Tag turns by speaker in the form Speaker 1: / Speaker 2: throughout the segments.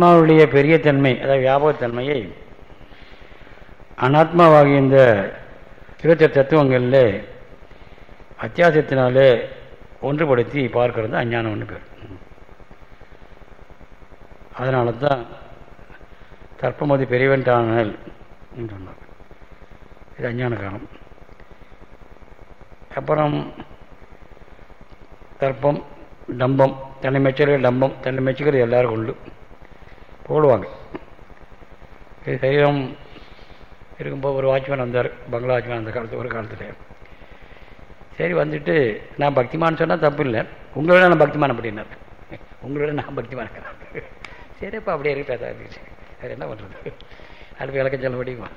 Speaker 1: ஆத்மாவுடைய பெரிய தன்மை அதாவது வியாபகத்தன்மையை அனாத்மாவாகிய இந்த இருபத்தெட்டு தத்துவங்களில் அத்தியாசத்தினாலே ஒன்றுபடுத்தி பார்க்கறது ஒன்று பேர். அதனால தான் தற்பமதி பெரியவன்டானல் சொன்னார். இது அஞ்ஞான காலம். அப்புறம் தர்ப்பம் டம்பம் தன்னை மெச்சுகிற டம்பம் தன்னை மெச்சுக்கிறது எல்லாருக்கும் உண்டு. போடுவாங்க. சைவம் சரீரம் இருக்கும்போது ஒரு வாட்ச்மேன் வந்தார் பங்களா வாட்ச்மேன் அந்த காலத்து ஒரு காலத்தில். சரி வந்துட்டு நான் பக்திமான் சொன்னால் தப்பு இல்லை. உங்களோட நான் பக்திமான் அப்படின்னார். உங்களோட நான் பக்திமான் சரிப்பா அப்படியே இருக்கு பேச ஆரம்பிச்சு வேறு என்ன பண்ணுறது அடுப்பு விளக்கம் சொல்ல முடியுமா?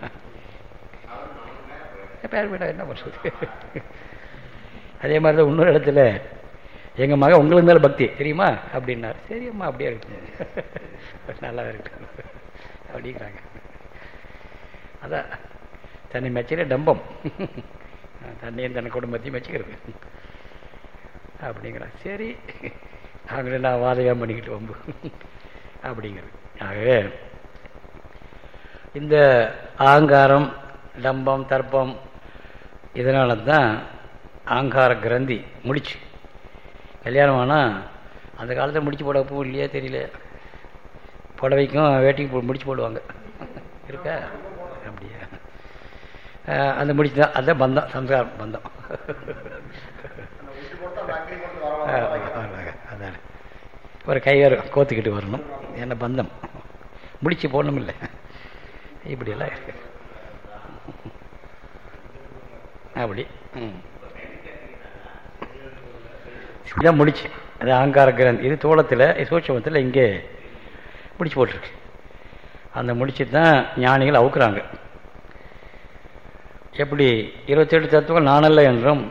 Speaker 1: பேர் பேட்டா என்ன பண்ணுறது அதே மாதிரி தான் இன்னொரு இடத்துல எங்கள் மகன் உங்களுக்கு மேலே பக்தி தெரியுமா? அப்படின்னார். சரி அம்மா அப்படியே இருக்கு. நல்லா இருக்கு. அப்படிங்கிறாங்க. அதான் தன்னை மெச்சிலே டம்பம். தன்னையும் தன்னை குடும்பத்தையும் மெச்சிக்கிறது. அப்படிங்கிறான் சரி அவங்கள நான் வாதகம் பண்ணிக்கிட்டு வம்பு. அப்படிங்கிறது. ஆகவே இந்த ஆங்காரம் டம்பம் தர்ப்பம் இதனால தான் ஆங்கார கிரந்தி முடிச்சு. கல்யாணம் ஆனால் அந்த காலத்தில் முடிச்சு போட பூ இல்லையா தெரியல. புடவைக்கும் வேட்டிக்கும் முடிச்சு போடுவாங்க. இருக்கா? அப்படியா? அந்த முடிச்சு தான் அதுதான் பந்தம் சம்ஸ்காரம் பந்தம். அதான். ஒரு கையாறு கோத்துக்கிட்டு வரணும். என்ன பந்தம். முடிச்சு போடணும் இல்லை இப்படியெல்லாம் இருக்கு. அப்படி. ம். இதான் முடிச்சு. அது அகங்கார கிரந்த். இது தோளத்தில் சூட்சமத்தில் இங்கே முடிச்சு போட்டிருக்கு. அந்த முடிச்சு தான் ஞானிகள் அவுக்குறாங்க. எப்படி இருபத்தெட்டு தத்துவங்கள் நானல்ல என்றும்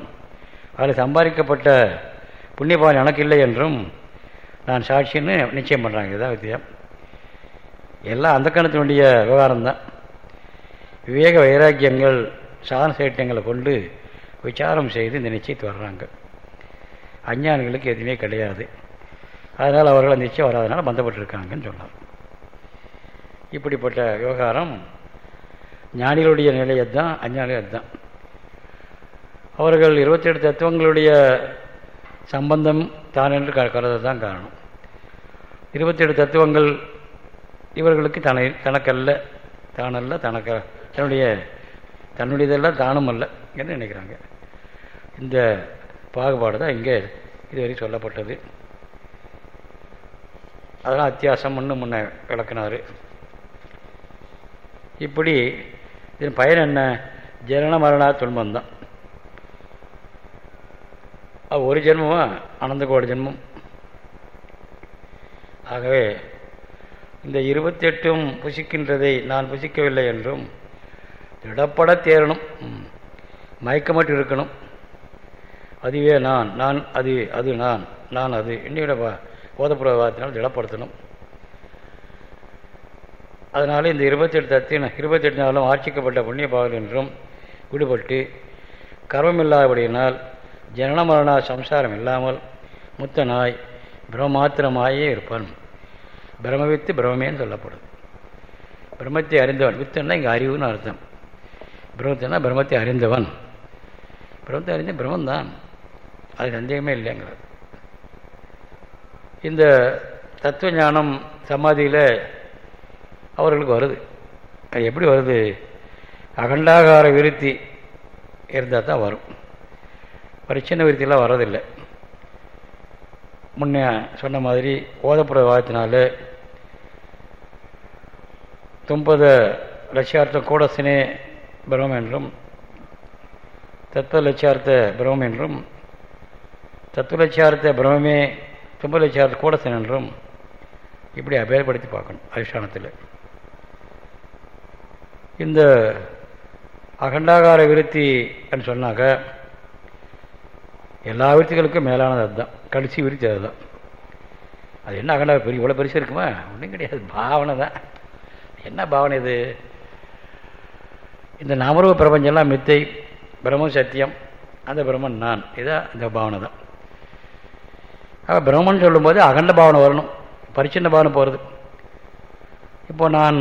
Speaker 1: அதில் சம்பாதிக்கப்பட்ட புண்ணியபாவன் எனக்கு இல்லை என்றும் நான் சாட்சின்னு நிச்சயம் பண்ணுறாங்க இதுதான் வித்தியம் எல்லாம் அந்த கணத்தினுடைய விவகாரம் தான் விவேக வைராக்கியங்கள் சாதன சேட்டங்களை கொண்டு விசாரம் செய்து இந்த நிச்சயத்து வர்றாங்க. அஞ்ஞானிகளுக்கு எதுவுமே கிடையாது. அதனால் அவர்கள் நிச்சயம் வராதனால பந்தப்பட்டிருக்காங்கன்னு சொன்னார். இப்படிப்பட்ட விவகாரம் ஞானிகளுடைய நிலையை தான் அஞ்ஞானிகள் தான் அவர்கள் இருபத்தெட்டு தத்துவங்களுடைய சம்பந்தம் தான் என்று கருத தான் காரணம். இருபத்தெட்டு தத்துவங்கள் இவர்களுக்கு தன தனக்கல்ல தானல்ல தனக்க தன்னுடைய தன்னுடையதெல்லாம் தானும் அல்ல என்று நினைக்கிறாங்க. இந்த பாகுபாடு தான் இங்கே இதுவரை சொல்லப்பட்டது. அதெல்லாம் அத்தியாசம் முன்ன முன்ன விளக்குனார். இப்படி இதன் பயன் என்ன? ஜனன மரணா துன்பந்தான் அது ஒரு ஜென்மமா? அனந்த கோடி ஜென்மம். ஆகவே இந்த இருபத்தெட்டும் புசிக்கின்றதை நான் புசிக்கவில்லை என்றும் திடப்பட தேரணும் மயக்கமட்டு இருக்கணும். அதுவே நான் நான் அது அது நான் நான் அது. என்னையோட போதப்பிரவாதத்தினால் திடப்படுத்தணும். அதனால் இந்த இருபத்தெட்டு தத்தின இருபத்தெட்டு நாளும் ஆட்சிக்கப்பட்ட புண்ணிய பாவல் என்றும் விடுபட்டு கர்வமில்லாதபடியினால் ஜனன மரண சம்சாரம் இல்லாமல் முத்தனாய் பிரம்மாத்திரமாயே இருப்பான். பிரம்மவித்து பிரம்மேன்னு சொல்லப்படுது பிரம்மத்தை அறிந்தவன் வித்துன்னா இங்கே அறிவுன்னு அர்த்தம். பிரம்மத்தினா பிரம்மத்தை அறிந்தவன். பிரம்மத்தை அறிந்த பிரம்மந்தான். அது சந்தேகமே இல்லைங்கிறது இந்த தத்துவ ஞானம் சமாதியில் அவர்களுக்கு வருது. அது எப்படி வருது? அகண்டாகார விருத்தி இருந்தால் தான் வரும். பரிச்சின்ன விருத்திலாம் வர்றதில்லை. முன்னே சொன்ன மாதிரி ஓதப்புற வாதத்தினால தும்பத லட்சியார்த்தம் கூடசினே பிரமம் என்றும் தத்துவ லட்சியார்த்த பிரமம் என்றும் தத்துவலட்சாரத்தை பிரம்மே தும்பலட்சாரத்தை கூட என்றும் இப்படி அபேதப்படுத்தி பார்க்கணும் அதிஷ்டானத்தில். இந்த அகண்டாகார விருத்தி சொன்னாக்க எல்லா விருத்திகளுக்கும் மேலானது அதுதான். கடைசி விருத்தி அதுதான். அது என்ன அகண்டா பெரிய இவ்வளோ பெருசு இருக்குமா? ஒன்றும் கிடையாது. பாவனை தான். என்ன பாவனை இது? இந்த நாமரூப பிரபஞ்சம்லாம் மித்தை பிரம்மம் சத்தியம் அந்த பிரம்மன் நான். இதுதான் இந்த பாவனை தான். ஆக பிரம்மன் சொல்லும்போது அகண்ட பாவனை வரணும் பரிச்சின்ன பாவனை போகிறது இப்போ நான்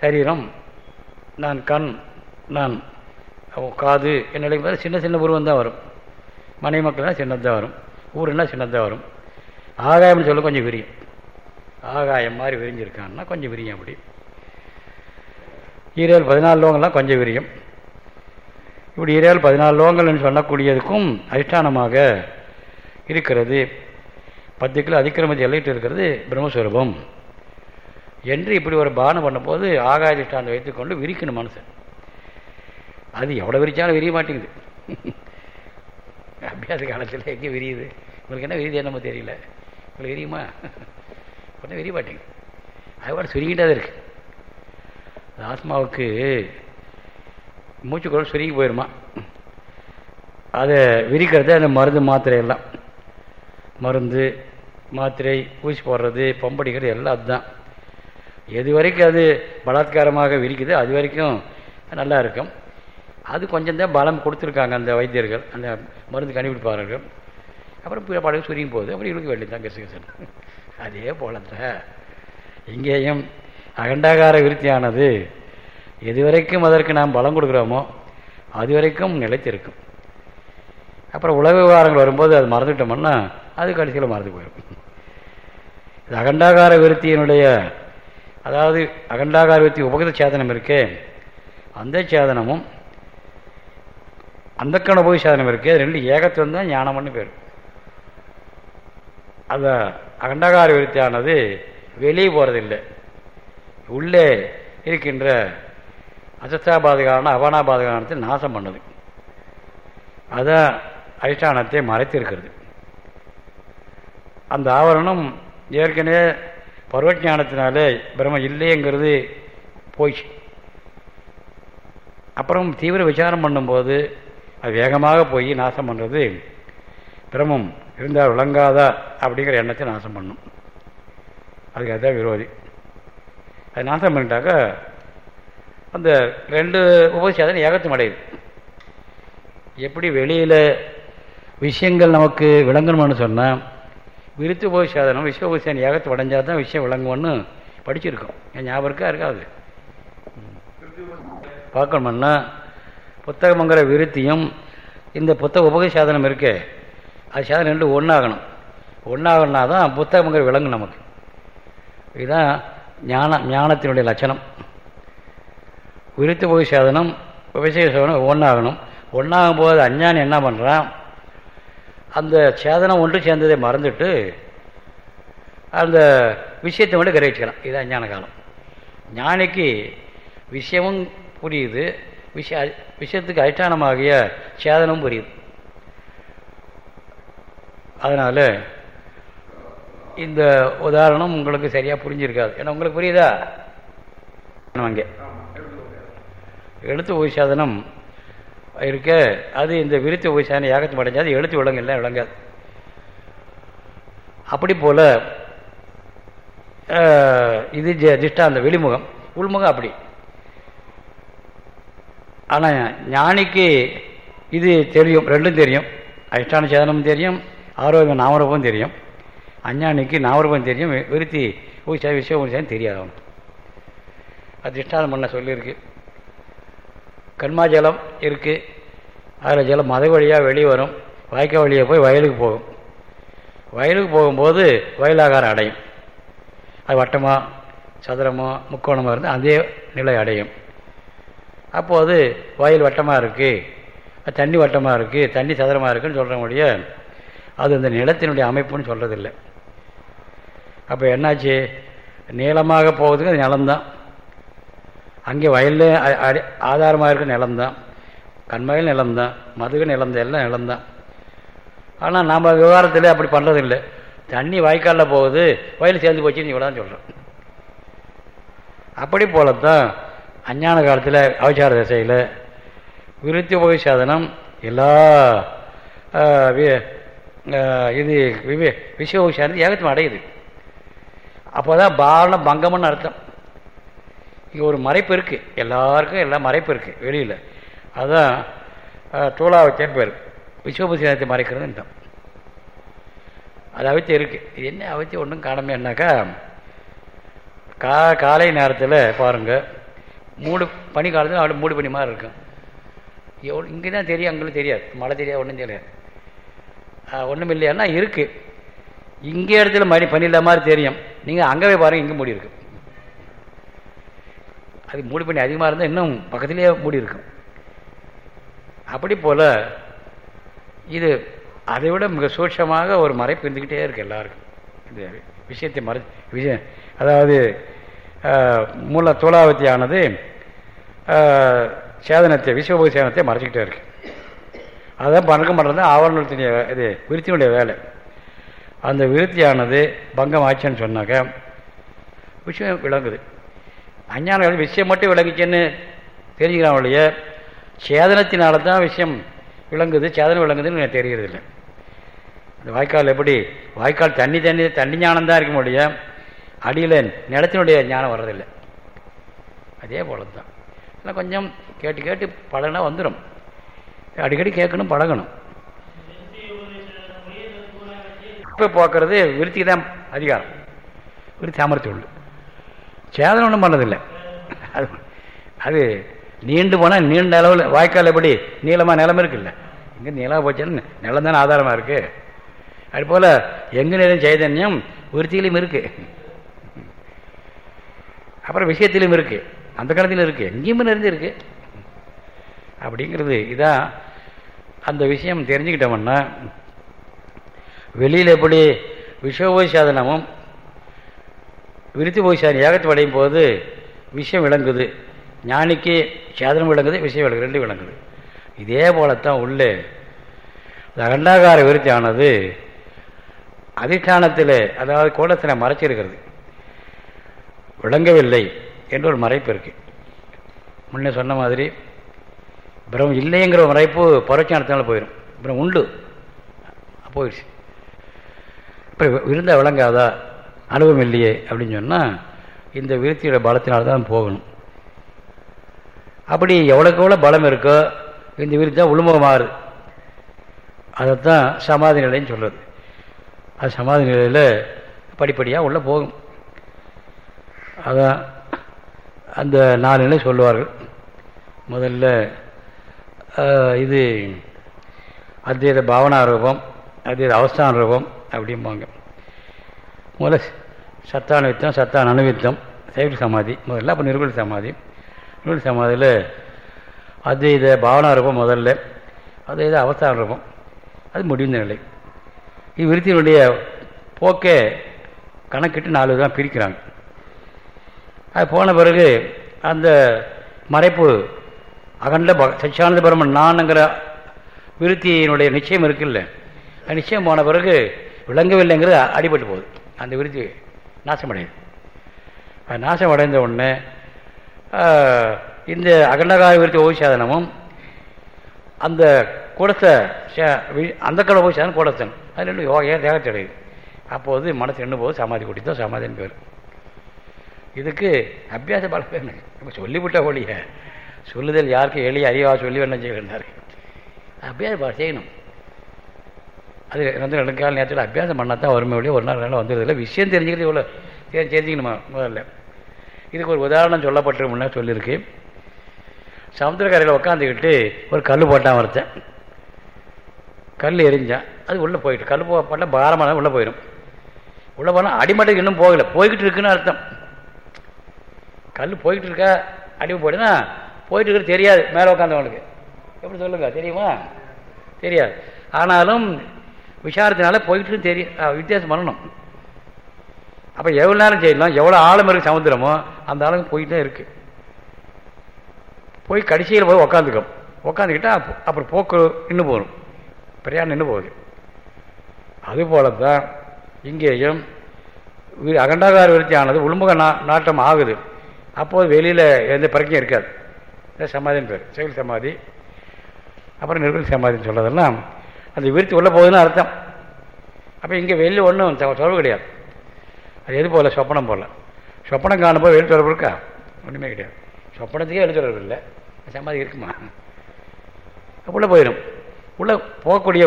Speaker 1: சரீரம் நான் கண் நான் காது என்ன சின்ன சின்ன உருவம் தான் வரும். மனை மக்கள்னால் சின்னதாக வரும். ஊருன்னா சின்னதாக வரும். ஆகாயம்னு சொல்ல கொஞ்சம் விரியும். ஆகாயம் மாதிரி விரிஞ்சிருக்கான்னா கொஞ்சம் விரியும் அப்படி. ஈரேல் பதினாலு லோங்கெல்லாம் கொஞ்சம் விரியும். இப்படி ஈரேல் பதினாலு லோகங்கள்னு சொல்லக்கூடியதுக்கும் அதிஷ்டானமாக இருக்கிறது. பத்து கிலோ அதிக்கிரமத்தை எல்லைட்டு இருக்கிறது பிரம்மஸ்வரூபம். என்று இப்படி ஒரு பானம் பண்ணும்போது ஆகாதிஷ்டாந்தை வைத்துக்கொண்டு விரிக்கணும் மனசன் அது எவ்வளோ விரிச்சாலும் விரிய மாட்டேங்குது. அபியாச காலத்தில் எங்கே விரியுது? உங்களுக்கு என்ன விரியுது என்னமோ தெரியல. உங்களுக்கு விரியுமா? உடனே விரிய மாட்டேங்குது. அது கூட சுருங்கிட்டே தான் இருக்குது ஆத்மாவுக்கு மூச்சு குரல் சுருங்கி போயிடுமா அதை விரிக்கிறது அந்த மருந்து மாத்திரையெல்லாம். மருந்து மாத்திரை ஊசி போடுறது பம்படிக்கிறது எல்லாம் அதுதான். எது வரைக்கும் அது பலாத்காரமாக விரிக்குது அது வரைக்கும் நல்லா இருக்கும். அது கொஞ்சம் தான் பலம் கொடுத்துருக்காங்க அந்த வைத்தியர்கள் அந்த மருந்து கண்டுபிடிப்பார்கள் அப்புறம் படகு சுரியும் போகுது. அப்புறம் இவருக்கு வேண்டியது தான் கசன் அதே போலத்தான் இங்கேயும் அகண்டாகார விருத்தியானது எதுவரைக்கும் அதற்கு நாம் பலம் கொடுக்குறோமோ அது வரைக்கும் நிலைத்திருக்கும். அப்புறம் உலக விவகாரங்கள் வரும்போது அது மறந்துட்டோம்னா அது கடைசியில் மறந்து போயிடும் இது அகண்டாகார விருத்தியினுடைய அதாவது அகண்டாகார விருத்தி உபகத சேதனம் இருக்கே அந்த சேதனமும் அந்த போய் சேதனம் இருக்கு ரெண்டு ஏகத்துவம் தான் ஞானம்னு பேர். அந்த அகண்டாகார விருத்தியானது வெளியே போகிறதில்லை உள்ளே இருக்கின்ற அசஸ்தாபாதகான அபானாபாதகானத்தை நாசம் பண்ணுது. அதான் அதிஷ்டானத்தை மறைத்திருக்கிறது அந்த ஆவரணம் ஏற்கனவே பருவஜானத்தினாலே பிரம்ம இல்லைங்கிறது போயிடுச்சு அப்புறம் தீவிர விசாரம் பண்ணும்போது அது வேகமாக போய் நாசம் பண்ணுறது பிரமம் இருந்தால் விளங்காதா அப்படிங்கிற எண்ணத்தை நாசம் பண்ணும். அதுக்கு அதுதான் விரோதி. அது நாசம் பண்ணிட்டாக்கா அந்த ரெண்டு உபசாதனை ஏகத்தும் அடையுது. எப்படி வெளியில் விஷயங்கள் நமக்கு விளங்கணும்னு சொன்னால் விருத்து உபசாதனம் சாதனம் உபசாதனம் யாகத்தை அடைஞ்சால் தான் விஷயம் விளங்குவோன்னு படிச்சிருக்கோம். என் ஞாபகம் இருக்கா? இருக்காது. பார்க்கணும்னா புத்தகமங்கிற விருத்தியும் இந்த புத்தக உபக சாதனம் இருக்கே. அது சாதனம் ரெண்டு ஒன்றாகணும் ஒன்றாகணும்னா தான் புத்தகமங்கிற விலங்கு நமக்கு. இதுதான் ஞான ஞானத்தினுடைய லட்சணம். விருத்து உபக சாதனம் விவசாய சாதனம் ஒன்றாகணும் ஒன்றாகும் போது அஞ்ஞானி என்ன பண்ணுறான் அந்த சேதனம் ஒன்று சேர்ந்ததை மறந்துட்டு அந்த விஷயத்தை மட்டும் கிரகிச்சிக்கலாம் இது அஞ்ஞான காலம். ஞானிக்கு விஷயமும் புரியுது. விஷய விஷயத்துக்கு அதிஷ்டானமாகிய சேதனமும் புரியுது. அதனால் இந்த உதாரணம் உங்களுக்கு சரியாக புரிஞ்சிருக்காது. ஏன்னா உங்களுக்கு புரியுதா? அங்கே. எழுத்து உபசாதனம் இருக்க அது இந்த விருத்தி உபசாதனம் ஏகத்தை அடைஞ்சாது எழுத்து விலங்கு விளங்காது. அப்படி போல் இது திஷ்டாந்த வெளிமுகம் உள்முகம் அப்படி. ஆனால் ஞானிக்கு இது தெரியும் ரெண்டும் தெரியும். அதிஷ்டான சேதனமும் தெரியும் ஆரோக்கியம் நாமரூபம் தெரியும். அஞ்ஞானிக்கு நாமரூபம் தெரியும் விருத்தி ஊசா விஷயம் ஊசான்னு தெரியாது அது திஷ்டானம் பண்ண சொல்லியிருக்கு. கண்மா ஜலம் இருக்குது அதில் ஜலம் மத வழியாக வெளியே வரும். வாய்க்கால் வழியாக போய் வயலுக்கு போகும். வயலுக்கு போகும்போது வயலாகாரம் அடையும். அது வட்டமாக சதுரமோ முக்கோணமாக இருந்து அதே நிலை அடையும். அப்போது வயல் வட்டமாக இருக்குது தண்ணி வட்டமாக இருக்குது தண்ணி சதுரமாக இருக்குன்னு சொல்கிற முடிய அது அந்த நிலத்தினுடைய அமைப்புன்னு சொல்கிறதில்லை அப்போ என்னாச்சு? நீளமாக போகிறதுக்கு அது நிலம்தான். அங்கே வயலில் ஆதாரமாக இருக்க நிலம்தான் கண்மயில் நிலம்தான் மதுகு நிலம்தான் எல்லாம் நிலம்தான் ஆனால் நம்ம விவகாரத்தில் அப்படி பண்ணுறதில்லை தண்ணி வாய்க்காலில் போகுது. வயல் சேர்ந்து போச்சுன்னு இவ்வளோதான் சொல்கிறோம் அப்படி போலத்தான் அஞ்ஞான காலத்தில் அவசார திசையில் விருத்தி உபயோக சாதனம் எல்லா இது விவே விஷய சாதனம் ஏகத்தம் அடையுது. அப்போ தான் பாரண பங்கம்னு அர்த்தம். இங்கே ஒரு மறைப்பு இருக்குது எல்லாருக்கும் எல்லாம் மறைப்பு இருக்குது வெளியில். அதுதான் தூளாவத்தியன் பேர் விஸ்வபுசியத்தை மறைக்கிறதுன்னு அது அவத்தியம் இருக்குது இது என்ன அவத்தியம் ஒன்றும் காணமேனாக்கா கா காலை நேரத்தில் பாருங்கள் மூடு பனி காலத்தில் அவ்வளோ மூடு பனி மாதிரி இருக்கும். எவ்வளோ இங்கே தான் தெரியும் அங்கே தெரியாது. மழை தெரியாது ஒன்றும் தெரியாது. ஒன்றும் இல்லையானா இருக்குது இங்கே இடத்துல மணி பனி இல்லாத மாதிரி தெரியும். நீங்கள் அங்கே போய் பாருங்கள் இங்கே மூடி இருக்குது அது மூடி பண்ணி அதிகமாக இருந்தால் இன்னும் பக்கத்துலேயே மூடி இருக்கும். அப்படி போல் இது அதை விட மிக சூட்சமாக ஒரு மறைப்பு இருந்துக்கிட்டே இருக்குது எல்லாருக்கும். இந்த விஷயத்தை மறை விஷயம் அதாவது மூல தோலாவத்தியானது சேதனத்தை விஸ்வபோக சேதனத்தை மறைச்சிக்கிட்டே இருக்கு. அதுதான் பணக்கம் பண்ணுறது ஆவணத்தினுடைய இது விருத்தினுடைய வேலை. அந்த விருத்தியானது பங்கம் ஆச்சுன்னு சொன்னாக்க விஷயம் விளங்குது. அஞ்ஞான விஷயம் மட்டும் விளங்குச்சுன்னு தெரிஞ்சுக்கிறான் ஒழிய சேதனத்தினால தான் விஷயம் விளங்குது சேதனம் விளங்குதுன்னு எனக்கு தெரியறதில்லை. இந்த வாய்க்கால் எப்படி? வாய்க்கால் தண்ணி தண்ணி தண்ணி ஞானம் தான் இருக்க முடியும் அடியில் நிலத்தினுடைய ஞானம் வர்றதில்லை. அதே போல தான் ஆனால் கொஞ்சம் கேட்டு கேட்டு பழகினா வந்துடும் அடிக்கடி கேட்கணும் பழகணும். இப்போ போக்குறது விருத்திக்கு தான் அதிகாரம். விருத்தி அமர்த்தி உண்டு. சேதனம் ஒன்றும் பண்ணதில்லை. அது அது நீண்டு போனால் நீண்ட அளவில் வாய்க்கால் எப்படி நீளமாக நிலம் இருக்குல்ல? இங்கே நீளாக போச்சுன்னு நிலம் தானே ஆதாரமாக இருக்குது அதுபோல் எங்கு நேரம் சைதன்யம் விருத்தியிலும் இருக்குது அப்புறம் விஷயத்திலும் இருக்குது அந்த காலத்திலும் இருக்குது எங்கேயுமே நிறைஞ்சு இருக்குது அப்படிங்கிறது இதான் அந்த விஷயம் தெரிஞ்சுக்கிட்டோம்னா வெளியில் எப்படி விஷயோபோய் சாதனமும் விருத்தி போய் சாதனம் ஏகத்தை அடையும் போது விஷயம் விளங்குது. ஞானிக்கு சேதனம் விளங்குது விஷயம் விளங்குது ரெண்டு விளங்குது. இதே போலத்தான் உள்ளே. அகண்டாகார விருத்தி ஆனது அதிஷ்டானத்தில் அதாவது கோலத்தில் மறைச்சிருக்கிறது. விளங்கவில்லை என்று ஒரு மறைப்பு இருக்குது முன்னே சொன்ன மாதிரி பிரம் இல்லைங்கிற மறைப்பு பரோட்சானத்தினால போயிடும் அப்புறம் உண்டு. போயிடுச்சு. இப்போ இருந்தால் விளங்காதா? அனுபவம் இல்லையே அப்படின்னு சொன்னால் இந்த விருத்தியோட பலத்தினால்தான் போகணும். அப்படி எவ்வளோக்கு எவ்வளோ பலம் இருக்கோ இந்த விருத்தி தான் உளுமுக மாறுது அதைத்தான் சமாதி நிலைன்னு சொல்கிறது அது சமாதி நிலையில் படிப்படியாக உள்ளே போகும். அதான் அந்த நாலு நிலை சொல்லுவார்கள். முதல்ல இது அத்வைத பாவனா ரூபம் அத்வைத அவஸ்தான ரூபம் அப்படிம்பாங்க. முதல்ல சத்தான வித்தம் சத்தான அணுவித்தம் சைவ சமாதி முதல்ல அப்போ நிர்குல சமாதி. நிர்குல சமாதியில் அத்வைத பாவனா ரூபம் முதல்ல அத்வைத அவசரம் ரூபம். அது முடிந்த நிலை. இது விருத்தினுடைய போக்கே கணக்கிட்டு நாலு தான் பிரிக்கிறாங்க. அது போன பிறகு அந்த மறைப்பு அகண்ட சச்சியானந்த பிரம்மன் நான்ங்கிற விருத்தியினுடைய நிச்சயம் இருக்குல்ல. நிச்சயம் போன பிறகு விளங்கவில்லைங்கிறது அடிபட்டு போகுது. அந்த விருத்தி நாசமடையுது அது நாசம் அடைந்த உடனே இந்த அகண்டகார விருத்தி ஓய்சாதனமும் அந்த கூடத்தை அந்த கடை ஓய்சாதனம் கூடத்தன் அது ரெண்டு யோகையாக தேகத்தடையுது அப்போது மனசு ரெண்டு போது சமாதி கூட்டித்தான் சமாதின்னு பேர். இதுக்கு அபியாச பல நம்ம சொல்லிவிட்ட ஒழிய சொல்லுதல் யாருக்கு எளிய அறிவா சொல்லி வேணும் செய்யறாரு அபியாசம் செய்யணும். அது வந்து ரெண்டு கால நேரத்தில் அபியாசம் பண்ணால் தான் வறுமை ஒழிய ஒரு நாள் நாள் வந்துடுறதில்ல விஷயம் தெரிஞ்சுக்கிறது இவ்வளோ தெரிஞ்சுக்கணுமா முதல்ல. இதுக்கு ஒரு உதாரணம் சொல்லப்பட்டு முன்னே சொல்லியிருக்கு. சமுத்திரக்கரையில் உட்காந்துக்கிட்டு ஒரு கல் போட்டான் ஒருத்தன். கல் எரிஞ்சான் அது உள்ளே போயிட்டு. கல் போட்டால் பாரமாக உள்ளே போயிடும். உள்ளே போனால் அடிமட்டுக்கு இன்னும் போகலை. போய்கிட்டு இருக்குன்னு அர்த்தம். கல் போய்கிட்டு இருக்கா அடிமை போயிடுனா போயிட்டு இருக்கிறது தெரியாது. மேலே உட்காந்தவனுக்கு எப்படி சொல்லுங்க? தெரியுமா? தெரியாது. ஆனாலும் விசாரத்தினால போயிட்டு தெரியும் வித்தியாசம் பண்ணணும். அப்போ எவ்வளோ நேரம் செய்யலாம் எவ்வளோ ஆழம் இருக்குது சமுத்திரமோ அந்த ஆழம் போயிட்டே இருக்குது போய் கடைசியில் போய் உக்காந்துக்கும் உக்காந்துக்கிட்டா அப்புறம் போக்கு நின்று போகணும் பிரயாணம் நின்று போகுது. அதுபோல தான் இங்கேயும் அகண்டாகார விருத்தியானது உள்முக நா நாட்டம் ஆகுது. அப்போது வெளியில் எந்த பிறக்கையும் இருக்காது. சமாதின்னு பேர். செயல் சமாதி. அப்புறம் நிர்குல சமாதின்னு சொல்கிறதெல்லாம் அந்த விருத்தி உள்ளே போகுதுன்னு அர்த்தம். அப்போ இங்கே வெளியில் ஒன்றும் தொடர்பு கிடையாது. அது எது போகல சொப்பனம் போகல சொப்பனம் காணும்போது வெளி தொடர்பு இருக்கா? ஒன்றுமே கிடையாது. சொப்பனத்துக்கே வெளி தொடர்பு இல்லை. சமாதி இருக்குமா? உள்ளே போயிடும் உள்ளே போகக்கூடிய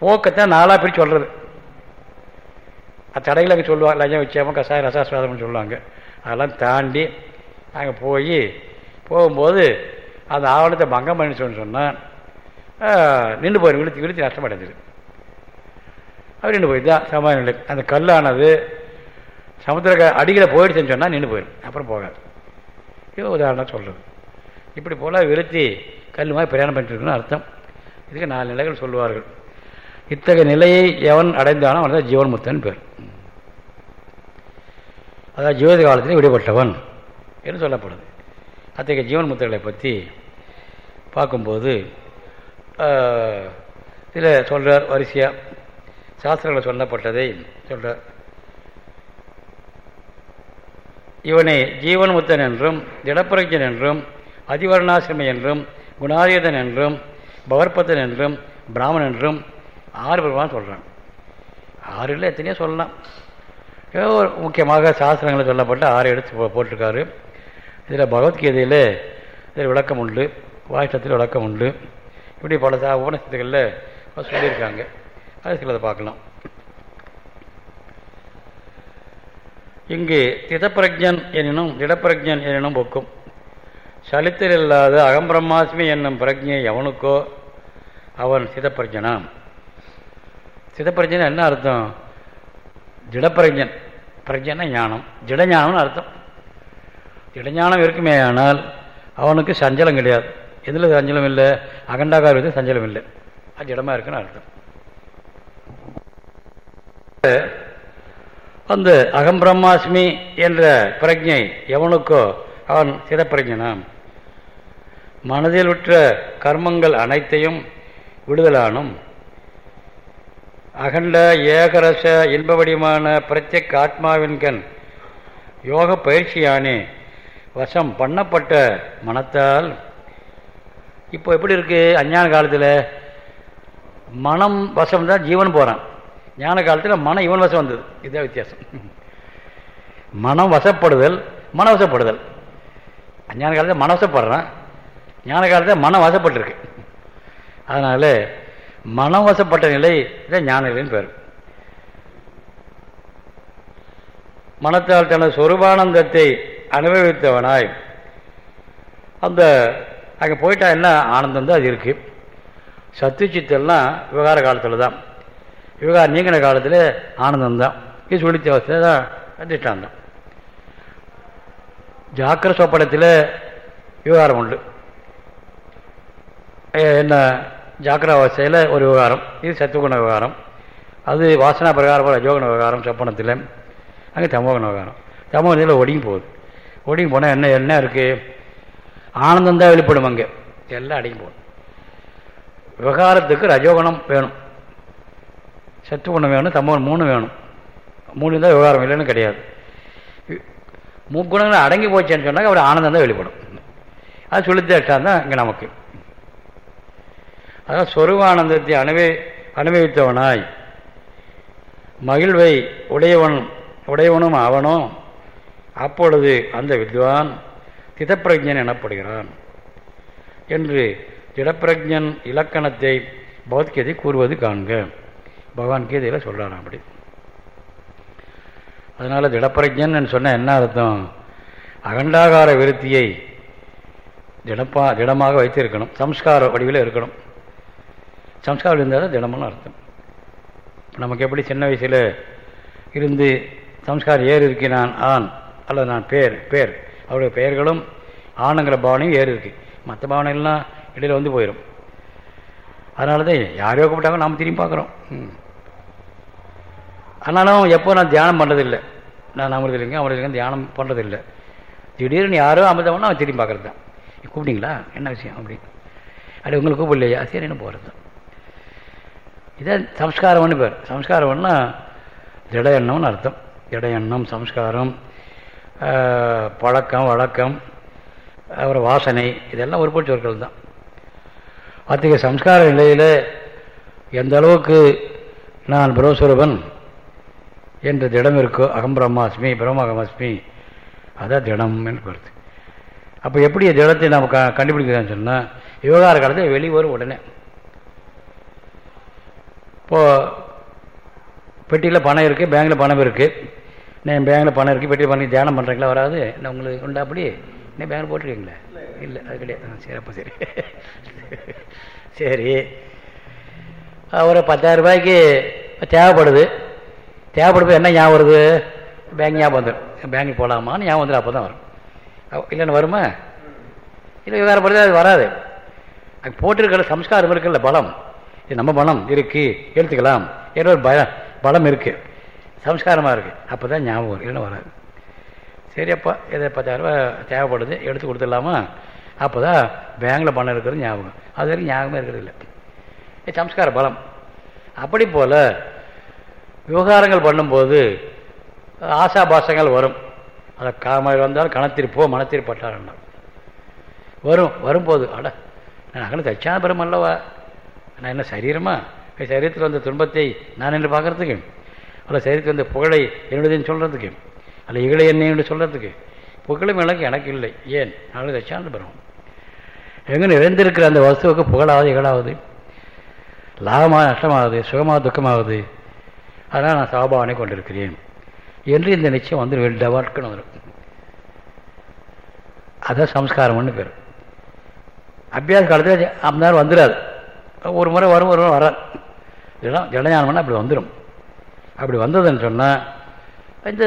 Speaker 1: போக்கத்தான் நாளாக பிரித்து சொல்கிறது தடைகள் அங்கே சொல்லுவாங்க லஞ்சம் வச்சாமல் கசாய ரசாஸ்வாதம்னு சொல்லுவாங்க. அதெல்லாம் தாண்டி அங்கே போய் போகும்போது அந்த ஆவணத்தை பங்கம் பண்ணி சொன்னால் நின்று போயிடும் விழுத்து விழுத்து நஷ்டமடைஞ்சிது அப்படி நின்று போயிடுது தான் சமாதான நிலை. அந்த கல்லானது சமுத்திர அடியில் போயிடுச்சுன்னு சொன்னால் நின்று போயிடும் அப்புறம் போகாது. இது உதாரணம் சொல்கிறது இப்படி போல் விருத்தி கல் மாதிரி பிரயாணம் பண்ணிட்டுருக்குன்னு அர்த்தம். இதுக்கு நாலு நிலைகள் சொல்லுவார்கள். இத்தகைய நிலையை எவன் அடைந்தானோ அவன் தான் ஜீவன் முத்தன் பேர். அதாவது ஜீவத காலத்தில் விடுபட்டவன் என்று சொல்லப்படுது. அத்தகைய ஜீவன் முத்திரைகளை பற்றி பார்க்கும்போது இதில் சொல்கிறார் வரிசையாக சாஸ்திரங்கள் சொல்லப்பட்டதை சொல்கிறார் இவனை ஜீவன் முத்தன் என்றும் திடப்பிரஜன் என்றும் அதிவர்ணாசிரமி என்றும் குணாதீதன் என்றும் பவர்பத்தன் என்றும் பிராமணன் என்றும் ஆறு பெருமான் சொல்கிறான் ஆறு இல்லை எத்தனையோ சொல்லலாம். ஏதோ ஒரு முக்கியமாக சாஸ்திரங்களில் சொல்லப்பட்ட ஆறு எடுத்து போட்டிருக்காரு. இதில் பகவத்கீதையில் இதில் விளக்கம் உண்டு. வாய்ச்சத்தில் விளக்கம் உண்டு. இப்படி பல உபநிஷத்துக்களில் சொல்லியிருக்காங்க. அது சிலதை பார்க்கலாம். இங்கு திதப்பிரஜன் எனினும் திடப்பிரஜன் எனினும் ஒக்கும். சலித்தல் இல்லாத அகம்பிரம்மாஸ்மி என்னும் பிரஜை எவனுக்கோ அவன் சிதப்பிரஜனாம் சிதப்பிரஜன் என்ன அர்த்தம்? திடப்பிரஜன். பிரஜன ஞானம். திடஞானம்னு அர்த்தம். திடஞானம் இருக்குமே ஆனால் அவனுக்கு சஞ்சலம் கிடையாது. எதில் சஞ்சலம் இல்லை. அகண்டாகார சஞ்சலம் இல்லை. அது இடமா இருக்குன்னு அர்த்தம். அந்த அகம் பிரம்மாஸ்மி என்ற பிரஜை எவனுக்கோ அவன் சிதப்பிரஜனாம். மனதில் உற்ற கர்மங்கள் அனைத்தையும் விடுதலானும். அகண்ட ஏகரச இன்பவடிமான பிரத்யக் ஆத்மாவின்கண் யோக பயிற்சியானே வசம் பண்ணப்பட்ட மனத்தால் இப்போ எப்படி இருக்கு? அஞ்ஞான காலத்தில் மனம் வசம் தான் ஜீவன் போகிறான் ஞான காலத்தில் மனம் இவன் வசம் வந்தது. இதுதான் வித்தியாசம். மனம் வசப்படுதல் மன வசப்படுதல். அஞ்ஞான காலத்தில் மனவசப்படுறான் ஞான காலத்தில் மனம் வசப்பட்டிருக்கு. அதனால் மனம் வசப்பட்ட நிலை இதான் ஞான நிலைன்னு பேர். மனத்தால் தனது சொருபானந்தத்தை அனுபவித்தவனாய் அந்த அங்கே போயிட்டா என்ன ஆனந்தம் தான் அது இருக்குது சத்துச்சித்தெல்லாம் விவகார காலத்தில் தான். விவகாரம் நீங்கின காலத்தில் ஆனந்தம் தான். இது சுழித்த அவஸ்தை தான் அதிஷ்டாந்தம் ஜாக்கிர சொப்பனத்தில் விவகாரம் உண்டு. என்ன ஜாக்கிர அவஸ்தையில் ஒரு விவகாரம். இது சத்துவகுண விவகாரம். அது வாசனா பிரகாரம் ரஜோகுண விவகாரம் சொப்பனத்தில். அங்கே தமோகன விவகாரம். தமோகுணத்தில் ஒடுங்கி போகுது. ஒடுங்கி போனால் என்ன என்ன இருக்குது ஆனந்தம் தான் வெளிப்படும் அங்கே. எல்லாம் அடங்கி போகும். விவகாரத்துக்கு ரஜோகுணம் வேணும். சத்து குணம் வேணும் தமோகுணம் மூணு வேணும். மூணு தான் விவகாரம் இல்லைன்னு கிடையாது. முக்குணங்கள் அடங்கி போச்சேன்னு சொன்னாங்க அவர் ஆனந்தம் தான் வெளிப்படும். அது சொல்லித்தான் தான் இங்கே நமக்கு. அதான் சொருவானந்தத்தை அனுபவி அனுபவித்தவனாய். மகிழ்வை உடையவன் உடையவனும் அவனும் அப்பொழுது அந்த வித்வான் திதப்பிரஜன் எனப்படுகிறான் என்று திடப்பிரஜன் இலக்கணத்தை பகவத்கீதை கூறுவது காண்க. பகவான் கீதையில் சொல்கிறான் அப்படி. அதனால் திடப்பிரஜன் சொன்ன என்ன அர்த்தம்? அகண்டாகார விருத்தியை திடப்பா திடமாக வைத்திருக்கணும். சம்ஸ்கார வடிவில் இருக்கணும். சம்ஸ்காரம் இருந்தால் தான் திடமான அர்த்தம். நமக்கு எப்படி சின்ன வயசில் இருந்து சம்ஸ்காரம் ஏறு இருக்கிறான் ஆண் அல்லது நான் பேர் பேர். அவருடைய பெயர்களும் ஆணுங்கிற பாவனையும் ஏறு இருக்கு. மற்ற பாவனைகள்லாம் இடையில் வந்து போயிடும் அதனால தான் யாரையோ கூப்பிட்டாங்க நாம் திரும்பி பார்க்குறோம். ஆனாலும் எப்போ நான் தியானம் பண்ணுறதில்லை நான் அமிர்தலிங்கம் அமிர்தலிங்கம் தியானம் பண்ணுறதில்லை திடீர்னு யாரோ அமிர்தம்னா அவன் திரும்பி பார்க்குறது தான். கூப்பிட்டீங்களா? என்ன விஷயம் அப்படி? அப்படி உங்களுக்கு கூப்பிடலையா? சரின்னு போகிறது தான் இதான் சம்ஸ்காரம்னு பேர். சம்ஸ்காரம்னா திட எண்ணம்னு அர்த்தம். திட எண்ணம் சம்ஸ்காரம் பழக்கம் வழக்கம் அப்புறம் வாசனை இதெல்லாம் உருப்படி சொற்கள் தான். அத்தகைய சம்ஸ்கார நிலையில் எந்த அளவுக்கு நான் பிரம்மஸ்வரூபன் என்ற திடம் இருக்கோ அகம் பிரம்மாஸ்மி பிரம்மகமாஸ்மி அதான் திடம்னு என்று கருத்து அப்போ எப்படி திடத்தை நாம் க கண்டுபிடிக்கிறேன்னு சொன்னால் விவகார காலத்தில் வெளிவரும் உடனே. இப்போது பெட்டியில் பணம் இருக்குது பேங்கில் பணம் இருக்குது நான் பேங்கில் பணம் இருக்குது பெட்டி பண்ணி தியானம் பண்ணுறீங்களா வராது. என்ன உங்களுக்கு உண்டா அப்படி? நீ பேங்கில் போட்டிருக்கீங்களா? இல்லை அது கிடையாது. சரி அப்போ சரி. சரி. ஒரு பத்தாயிரம் ரூபாய்க்கு தேவைப்படுது. தேவைப்படுது என்ன ஞாபகம் வருது? பேங்க் ஞாபகம் வந்துடும் பேங்க் போகலாமான்னு ஞாபகம் வந்துடும் அப்போ தான் வரும் இல்லைன்னு வருமா? இல்லை வேறு படுது அது வராது. அது போட்டிருக்கிற சம்ஸ்காரம் இருக்குல்ல பலம். இது நம்ம பலம் இருக்குது எடுத்துக்கலாம். ஏதோ ஒரு பயம் பலம் இருக்குது சம்ஸ்காரமாக இருக்குது அப்போ தான் ஞாபகம் வரும். இல்லைன்னு வராது. சரி அப்பா இதை பத்தாயிரரூபா தேவைப்படுது எடுத்து கொடுத்துடலாமா? அப்போ தான் பேங்கில் பணம் இருக்கிறது ஞாபகம். அது வரைக்கும் ஞாபகமே இருக்கிறது இல்லை. சம்ஸ்கார பலம். அப்படி போல் விவகாரங்கள் பண்ணும்போது ஆசாபாசங்கள் வரும். அதை காம வந்தாலும் கணத்திருப்போ மனத்திருப்பட்டார் வரும். வரும்போது அட நான் அகல தச்சாபுரம் அல்லவா? நான் என்ன சரீரமா? சரீரத்தில் வந்த துன்பத்தை நான் என்று பார்க்குறதுக்கு அல்ல சரீரத்தில் வந்த புகழை என்னுடையதுன்னு சொல்கிறதுக்கு அல்ல இகழை என்ன என்று சொல்கிறதுக்கு புகழும் எனக்கு எனக்கு இல்லை. ஏன்? நாலு தச்சான பெறும் எங்கே நிறைந்திருக்கிற அந்த வஸ்துவுக்கு புகழாவது இகழாவது? லாபமாக நஷ்டமாகுது சுகமாக துக்கமாகுது அதனால் நான் சாபாவனை கொண்டிருக்கிறேன். என்று இந்த நிச்சயம் வந்து டவாட்கணும் வரும். அதான் சம்ஸ்காரம்னு பேர். அபியாச காலத்தில் அந்த நேரம் வந்துடாது ஒரு முறை வரும் ஒரு முறை வராது இதெல்லாம் ஜனஞானம்னா அப்படி வந்துடும் அப்படி வந்ததுன்னு சொன்னால் இந்த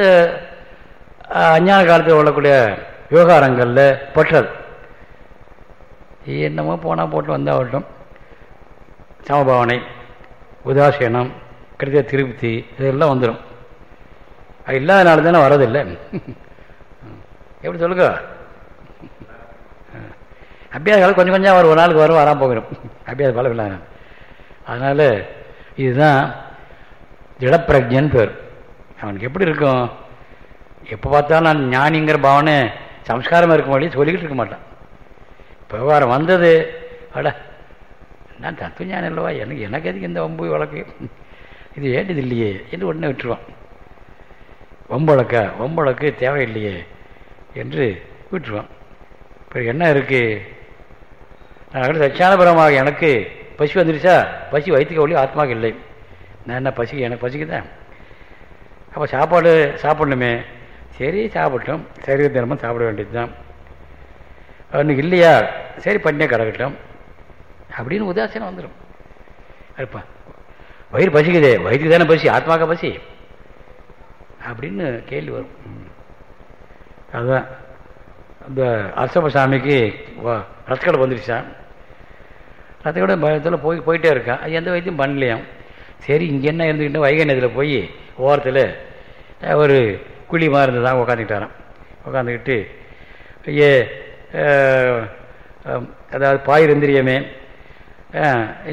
Speaker 1: அஞ்ஞான காலத்தில் உள்ளக்கூடிய விவகாரங்களில் பற்றது. என்னமோ போனால் போட்டு வந்தாகட்டும் சமபாவனை உதாசீனம் கிடைத்த திருப்தி இதெல்லாம் வந்துடும் அது இல்லாதனால தானே வரதில்லை எப்படி சொல்லுங்க? அபியாச காலம் கொஞ்சம் கொஞ்சம் வரும் ஒரு நாளுக்கு வரும் வராமல் போயிடும் அபியாச பலம் இல்லாத அதனால் இதுதான் திடப்பிரஜன் பேர். அவனுக்கு எப்படி இருக்கும்? எப்போ பார்த்தாலும் நான் ஞானிங்கிற பாவனை சம்ஸ்காரமாக இருக்கும் மாட்டேன் சொல்லிக்கிட்டு இருக்க மாட்டான். விவகாரம் வந்தது அட நான் தத்துவ ஞானம் இல்லவா எனக்கு எனக்கு எதுக்கு இந்த வம்பு வழக்கு? இது வேண்டியது இல்லையே? என்று உடனே விட்டுருவான். வம்பழக்க வம்பழக்கு தேவையில்லையே என்று விட்டுருவான். இப்போ என்ன இருக்குது நான் சச்சானபுரமாக எனக்கு பசி வந்துருச்சா? பசி வயிற்றுக்கு ஒளி ஆத்மாவுக்கு இல்லை. நான் என்ன பசிக்கு எனக்கு பசிக்குதான் அப்போ சாப்பாடு சாப்பிடணுமே. சரி சாப்பிட்டோம். சரி தினமும் சாப்பிட வேண்டியது தான் அவனுக்கு இல்லையா? சரி பண்ணியே கிடக்கட்டும். அப்படின்னு உதாசீனம் வந்துடும் இருப்பா வயிறு பசிக்குதே. வயிற்றுக்கு தானே பசி ஆத்மாக்க பசி? அப்படின்னு கேள்வி வரும். அதுதான் இந்த அரசபசாமிக்கு ரத்தக்கடை வந்துருச்சான் ரத்தக்கடை பயத்தில் போய் போயிட்டே இருக்கான் அது எந்த வைத்தியம் பண்ணலையாம். சரி இங்கே என்ன இருந்துக்கிட்டு வைகண்யத்தில் போய் ஓரத்தில் ஒரு குழி மாதிரி தான் உட்காந்துக்கிட்டாரான் உட்காந்துக்கிட்டு ஏ அதாவது பாய் இருந்திரியமே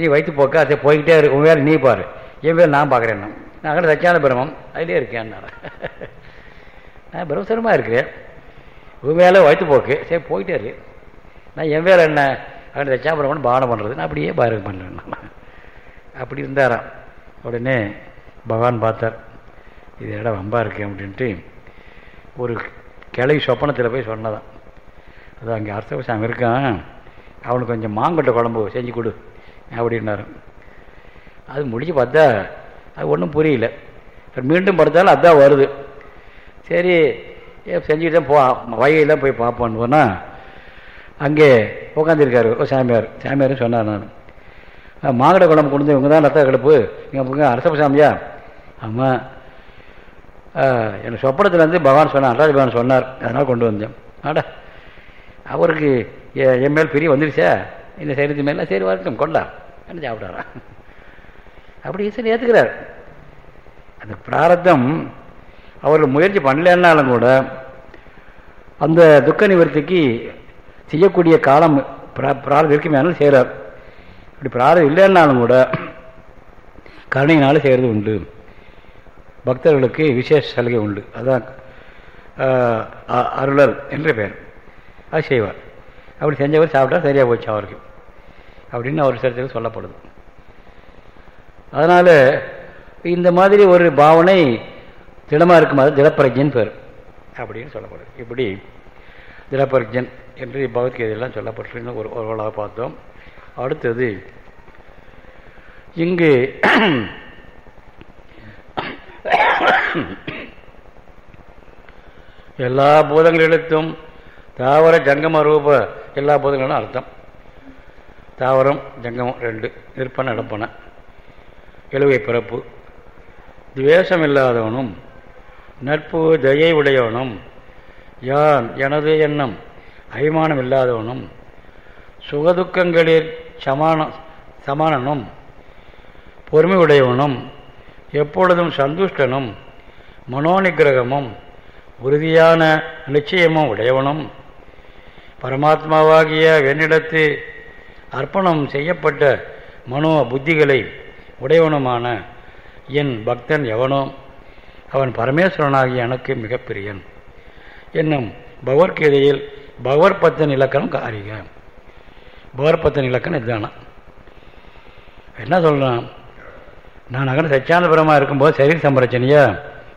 Speaker 1: நீ வைத்து போக்கா? அதை போய்கிட்டே இருக்கு உன் வேலை நீ பாரு. என் பேர் நான் பார்க்குறேன் நான் அங்கே சச்சியான பிரமம் அதிலே இருக்கேன் நான் பிரமசரமாக இருக்கிறேன். உன் வேலை வைத்து போக்கு. சரி போயிட்டே இருக்கு நான் என் வேலை என்ன? அங்கே சச்சியான பிரமன் பானம் பண்ணுறது நான் அப்படியே பாரகம் பண்ணுறேன் அப்படி இருந்தாராம். உடனே பகவான் பார்த்தார் இது இடம் வம்பா இருக்கேன் அப்படின்ட்டு ஒரு கிளை சொப்பனத்தில் போய் சொன்னதான். அது அங்கே அர்த்தவசாமி இருக்கான். அவனுக்கு கொஞ்சம் மாங்கொட்டை குழம்பு செஞ்சு கொடு அப்படின்னாரு. அது முடிச்சு பார்த்தா அது ஒன்றும் புரியல. மீண்டும் படுத்தாலும் அதான் வருது. சரி செஞ்சுக்கிட்டு தான் போ வகையெல்லாம் போய் பார்ப்போன்னு போனால் அங்கே உட்காந்துருக்காரு ஒரு சாமியார். சாமியார் சொன்னார் நான் மாங்கடை குழம்பு கொண்டு இவங்க தான் ரத்த கடுப்பு. இங்கே அரசப்ப சாமியா ஆமாம் எனக்கு சொப்பனத்துலேருந்து பகவான் சொன்னார் நடராஜ பகவான் சொன்னார். அதனால் கொண்டு வந்தேன். ஆடா அவருக்கு என் மேல் பிரிய வந்துருச்சா. இந்த சைரத்து மேலாம் சரி வரட்டும் கொண்டா என்ன சாப்பிட்டாரான் அப்படி ஈஸ்வரன் ஏற்றுக்கிறார் அந்த பிராரத்தம் அவர் முயற்சி பண்ணலன்னாலும் கூட அந்த துக்க நிவர்த்திக்கு செய்யக்கூடிய காலம் பிராரம் இருக்குமே செய்கிறார் இப்படி பிராரம் இல்லைன்னாலும் கூட கருணையினால் செய்கிறது உண்டு. பக்தர்களுக்கு விசேஷ சலுகை உண்டு. அதுதான் அருளர் என்ற பெயர். அது செய்வார். அப்படி செஞ்சவர் சாப்பிட்டா சரியாக போச்சு அவருக்கு. அப்படின்னு அவர் சரித்திரம் சொல்லப்படுது. அதனால் இந்த மாதிரி ஒரு பாவனை திடமாக இருக்கும் அது திடப்பிரஜன் பேர். அப்படின்னு சொல்லப்படுது. இப்படி திடப்பிரஜன் என்று பகவத்கீதையெல்லாம் சொல்லப்பட்டிருக்கு ஒரு ஒருவளாக பார்த்தோம். அடுத்தது இங்கு எல்லா பூதங்களிடத்தும் தாவர ஜங்கம ரூப எல்லா பூதங்களும் அர்த்தம். தாவரம் ஜங்கமம் ரெண்டு நிற்பன நடப்பன. எழுவை பிறப்பு. துவேஷம் இல்லாதவனும் நட்பு தயை உடையவனும் யான் எனது எண்ணம் அபிமானம் இல்லாதவனும் சுகதுக்கங்களில் சமான சமானனும் பொறுமை உடையவனும் எப்பொழுதும் சந்துஷ்டனும் மனோநிகிரகமும் உறுதியான நிச்சயமும் உடையவனும். பரமாத்மாவாகிய வெண்ணிடத்து அர்ப்பணம் செய்யப்பட்ட மனோ புத்திகளை உடையவனுமான என் பக்தன் எவனோ அவன் பரமேஸ்வரனாகிய எனக்கு மிகப்பிரியன் என்னும் பகவத்கீதையில் பகவத்பத்தன் இலக்கணம் காரிக. பகவத்பத்தன் இலக்கணம் இதுதானா? என்ன சொல்கிறான் நான் அகன சச்சியானபுரமாக இருக்கும்போது சரீர சம்பரச்சனையா?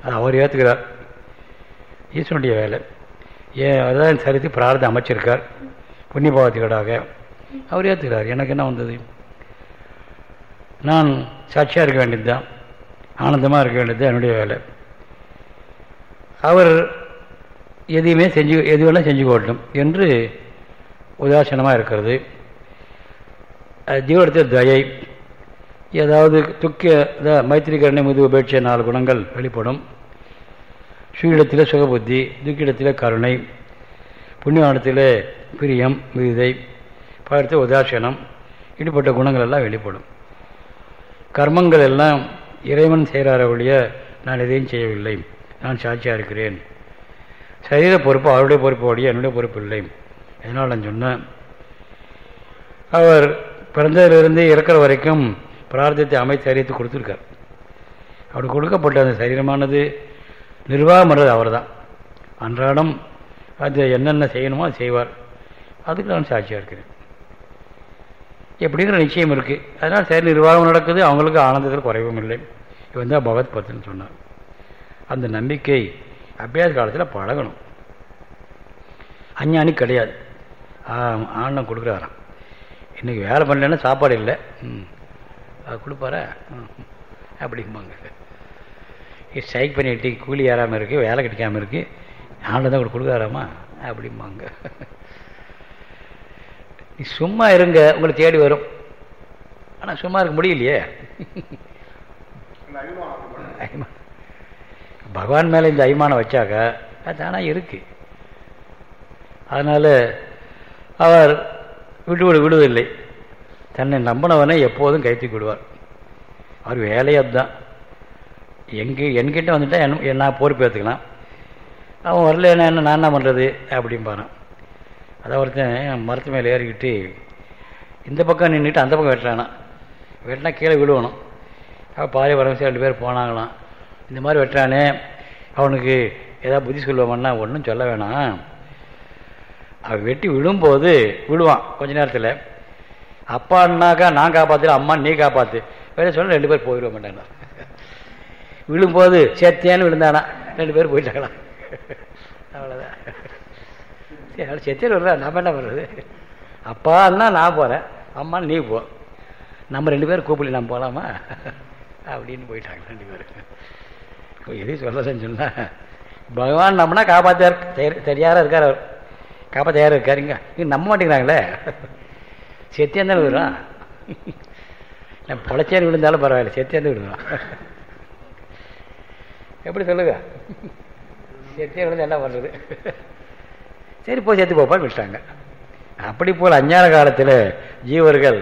Speaker 1: அது அவர் ஏற்றுக்கிறார் ஈஸ்வனுடைய வேலை. ஏன் அதான் சரித்து பிரார்த்தம் அமைச்சிருக்கார். புண்ணியபாவத்துக்கடாக அவர் ஏற்றுக்கிறார் எனக்கு என்ன வந்தது? நான் சாட்சியாக இருக்க வேண்டியது தான் ஆனந்தமாக இருக்க வேண்டியது தான் என்னுடைய வேலை. அவர் எதையுமே செஞ்சு எதுவெல்லாம் செஞ்சு கொள்ளட்டும் என்று உதாசீனமாக இருக்கிறது. ஜீவனத்தில் தயை ஏதாவது துக்க மைத்திரிகரணை முது உபேட்சை நாலு குணங்கள் வெளிப்படும். சுயிடத்தில் சுகபுத்தி துக்கிடத்தில் கருணை புண்ணியவானத்தில் பிரியம் விருதை படுத்த உதாசீனம் இப்படிப்பட்ட குணங்கள் எல்லாம் வெளிப்படும். கர்மங்கள் எல்லாம் இறைவன் செய்கிறார ஒழிய நான் எதையும் செய்யவில்லை. நான் சாட்சியாக இருக்கிறேன். சரீர பொறுப்பு அவருடைய பொறுப்பு ஒழிய என்னுடைய பொறுப்பு இல்லை. அதனால் நான் சொன்னேன். அவர் பிறந்ததிலிருந்து இறக்கிற வரைக்கும் பிரார்த்தத்தை அமைத்து அறிவித்து கொடுத்துருக்கார். அப்படி கொடுக்கப்பட்ட அந்த சரீரமானது நிர்வாகம் பண்ணுறது அவர் தான் அன்றாடம் அது என்னென்ன செய்யணுமோ அது செய்வார். அதுக்கு நான் சாட்சியாக இருக்கிறேன். எப்படிங்கிற நிச்சயம் இருக்குது அதனால் சரி நிர்வாகம் நடக்குது அவங்களுக்கு ஆனந்தத்தில் குறைவும் இல்லை. இவன் தான் பகவத் பத்துன்னு சொன்னார். அந்த நம்பிக்கை அபியாச காலத்தில் பழகணும். அஞ்ஞானி கிடையாது. ஆண்ணம் கொடுக்குறாராம். இன்றைக்கி வேலை பண்ணலன்னா சாப்பாடு இல்லை. ம். அது கொடுப்பாரா? அப்படிம்பாங்க. ஸ்ட்ரைக் பண்ணிட்டு கூலி ஏறாமல் இருக்குது வேலை கிடைக்காமல் இருக்குது ஆண்டு தான் கொடுக்காராமா அப்படிம்பாங்க. சும்மா இருங்க உங்களை தேடி வரும். ஆனால் சும்மா இருக்க முடியலையே. பகவான் மேலே இந்த அபிமானம் வச்சாக்கா அது தானாக இருக்குது அதனால் அவர் விடுவிடு விடுவதில்லை. தன்னை நம்பினவனை எப்போதும் கைத்து விடுவார் அவர் வேலையே அதுதான். எங்கே என்கிட்ட வந்துட்டால் என் நான் பொறுப்பு ஏற்றுக்கலாம் அவன் வரல என்ன நான் என்ன பண்ணுறது அப்படிம்பாரான் அதான் ஒருத்தன் மரத்து மேலே ஏறிக்கிட்டு இந்த பக்கம் நின்றுட்டு அந்த பக்கம் வெட்டுறானா. வெட்டினா கீழே விழுவணும். அவன் பாரி வரவசி ரெண்டு பேர் போனாங்களாம். இந்த மாதிரி வெட்டுறானே. அவனுக்கு ஏதாவது புத்தி சொல்லுவோம்னா ஒன்றும் சொல்ல வேணாம். அவன் வெட்டி விழும்போது விழுவான் கொஞ்ச நேரத்தில். அப்பான்னாக்கா நான் காப்பாற்று அம்மா நீ காப்பாற்று வேற சொல்ல ரெண்டு பேர் போயிடுவ மாட்டாங்க விழும்போது செத்தேன்னு விழுந்தானா? ரெண்டு பேர் போயிட்டாங்களா? அவ்வளோதான் சரி செத்தேன்னு விடுறா நம்ம என்ன பண்ணுறது அப்பான்னா நான் போகிறேன் அம்மா நீ போ. நம்ம ரெண்டு பேரும் கூப்பிடல நான் போகலாமா அப்படின்னு போயிட்டாங்க ரெண்டு பேரும். எதையும் சொல்ல சொன்னால் பகவான் நம்மனா காப்பாற்ற தெரியாரா இருக்கார் அவர். காப்பா தயாராக இருக்காருங்க? இங்கே நம்ப மாட்டேங்கிறாங்களே. செத்தியாக தானே விடுறான் நான் பொழைச்சேன்னு விழுந்தாலும் பரவாயில்ல செத்தியாந்து விடுவான். எப்படி சொல்லுங்க? செத்தியாக விழுந்து என்ன பண்ணுறது சரி போய் சேர்த்து போப்பான்னு விட்டாங்க அப்படி போல் அஞ்ஞான காலத்தில் ஜீவர்கள்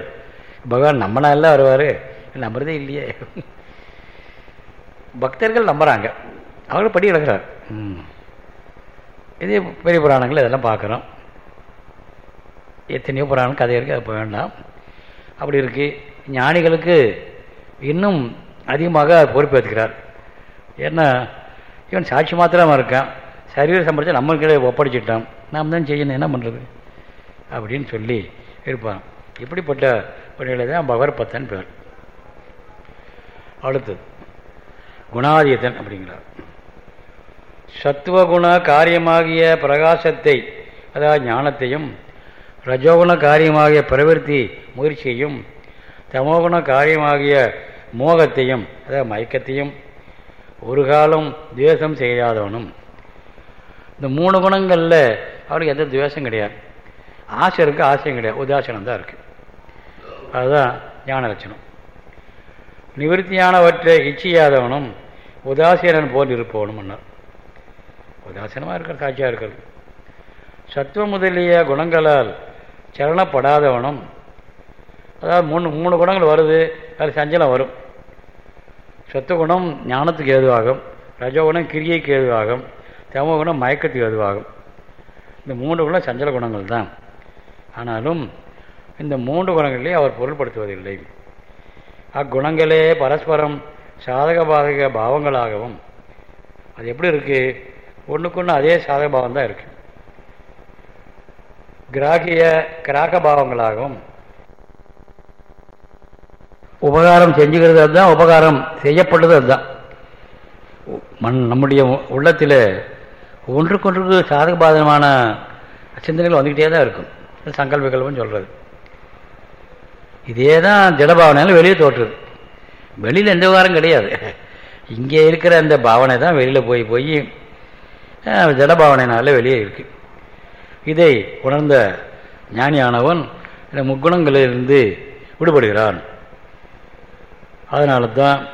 Speaker 1: பகவான் நம்மனால எல்லாம் வருவார். நம்புறதே இல்லையே. பக்தர்கள் நம்புகிறாங்க அவர்கள் படி ம். இதே பெரிய புராணங்கள் இதெல்லாம் பார்க்குறோம். எத்தனையோ புராணம் கதை இருக்குது அது வேண்டாம். அப்படி இருக்குது ஞானிகளுக்கு இன்னும் அதிகமாக பொறுப்பேற்றுக்கிறார் ஏன்னா இவன் சாட்சி மாத்திரமாக இருக்கான். சரீர சம்பளத்தை நம்மளுக்கிடையே ஒப்படைச்சிட்டான். நாம் தான் செய்யணும் என்ன பண்ணுறது அப்படின்னு சொல்லி இருப்பான். இப்படிப்பட்ட பணிகளை தான் பகவர் பத்தன் பேர். அடுத்தது குணாதியத்தன் அப்படிங்கிறார். சத்துவகுண காரியமாகிய பிரகாசத்தை அதாவது ஞானத்தையும் ரஜோகுண காரியமாகிய பிரவருத்தி முயற்சியையும் தமோகுண காரியமாகிய மோகத்தையும் அதாவது மயக்கத்தையும் ஒரு காலம் துவேஷம் செய்யாதவனும். இந்த மூணு குணங்களில் அவருக்கு எந்த துவேஷம் கிடையாது. ஆசை இருக்குது ஆசையும் கிடையாது. உதாசனம் தான் இருக்குது அதுதான் ஞான லட்சணம். நிவர்த்தியானவற்றை இச்சியாதவனும் உதாசீனன் போல் இருப்பவனும் உதாசீனமாக இருக்கிற காட்சியாக இருக்கிறது. சத்துவம் முதலிய குணங்களால் சரணப்படாதவனும் அதாவது மூணு மூணு குணங்கள் வருது அது சஞ்சலம் வரும். சத்துவகுணம் ஞானத்துக்கு ஏதுவாகும் ரஜகுணம் கிரியைக்கு ஏதுவாகும் தமகுணம் மயக்கத்துக்கு ஏதுவாகும். இந்த மூன்று குணம் சஞ்சல குணங்கள் தான். ஆனாலும் இந்த மூன்று குணங்களிலே அவர் பொருள்படுத்துவதில்லை. அக்குணங்களே பரஸ்பரம் சாதக பாதக பாவங்களாகவும். அது எப்படி இருக்கு? ஒன்றுக்கு அதே சாதக பாவம் தான் இருக்கு. கிராகிய கிராக பாவங்களாகவும் உபகாரம் செஞ்சுக்கிறது அதுதான் உபகாரம் செய்யப்பட்டது அதுதான். மண் நம்முடைய உள்ளத்தில் ஒன்றுக்கொன்றுக்கு சாதக பாதகமான சிந்தனைகள் வந்துக்கிட்டே தான் இருக்கும். சங்கல்பிகல்வம் சொல்கிறது இதே தான் திடபாவனையில் வெளியே தோற்றுது. வெளியில் எந்த விவகாரம் கிடையாது. இங்கே இருக்கிற அந்த பாவனை தான் வெளியில் போய் போய் ஜடபாவனையினால வெளியே இருக்கு. இதை உணர்ந்த ஞானியானவன் இந்த முக்குணங்களிலிருந்து விடுபடுகிறான். அதனால தான்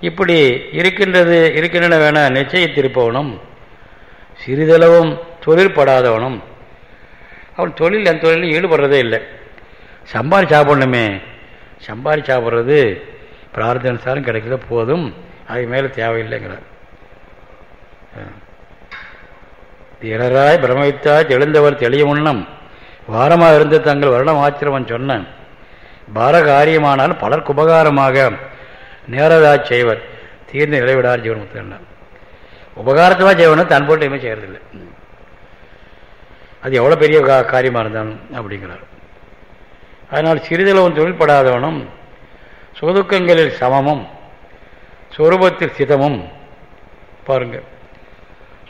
Speaker 1: இப்படி இருக்கின்றது இருக்கின்றன வேண நிச்சயித்திருப்பவனும் சிறிதளவும் தொழிற்படாதவனும் அவன் தொழில் அந்த தொழிலில் ஈடுபடுறதே இல்லை. சம்பாரி சாப்பிடணுமே. சம்பாரி சாப்பிட்றது பிரார்த்தனுசாரம் கிடைக்கிறத போதும். அதுக்கு மேலே தேவையில்லைங்கிறார். தீரராய் பிரமவித்தாய் தெளிந்தவர் தெளிய முன்னம். வாரமாக இருந்து தங்கள் வருடம் ஆச்சிரமன் சொன்ன. பாரகாரியமானால் பலருக்கு உபகாரமாக. நேரதா செய்வர். தீர்ந்து நிலைவிடார் ஜீவன்முத்தன் உபகாரத்தமாக செய்வனும் தன் போட்டு எதுவுமே செய்கிறதில்லை அது எவ்வளோ பெரிய காரியமாக இருந்தாலும் அப்படிங்கிறார். அதனால் சிறிதளவும் தொழில்படாதவனும் சுதுக்கங்களில் சமமும் சுரூபத்தில் சிதமும் பாருங்கள்.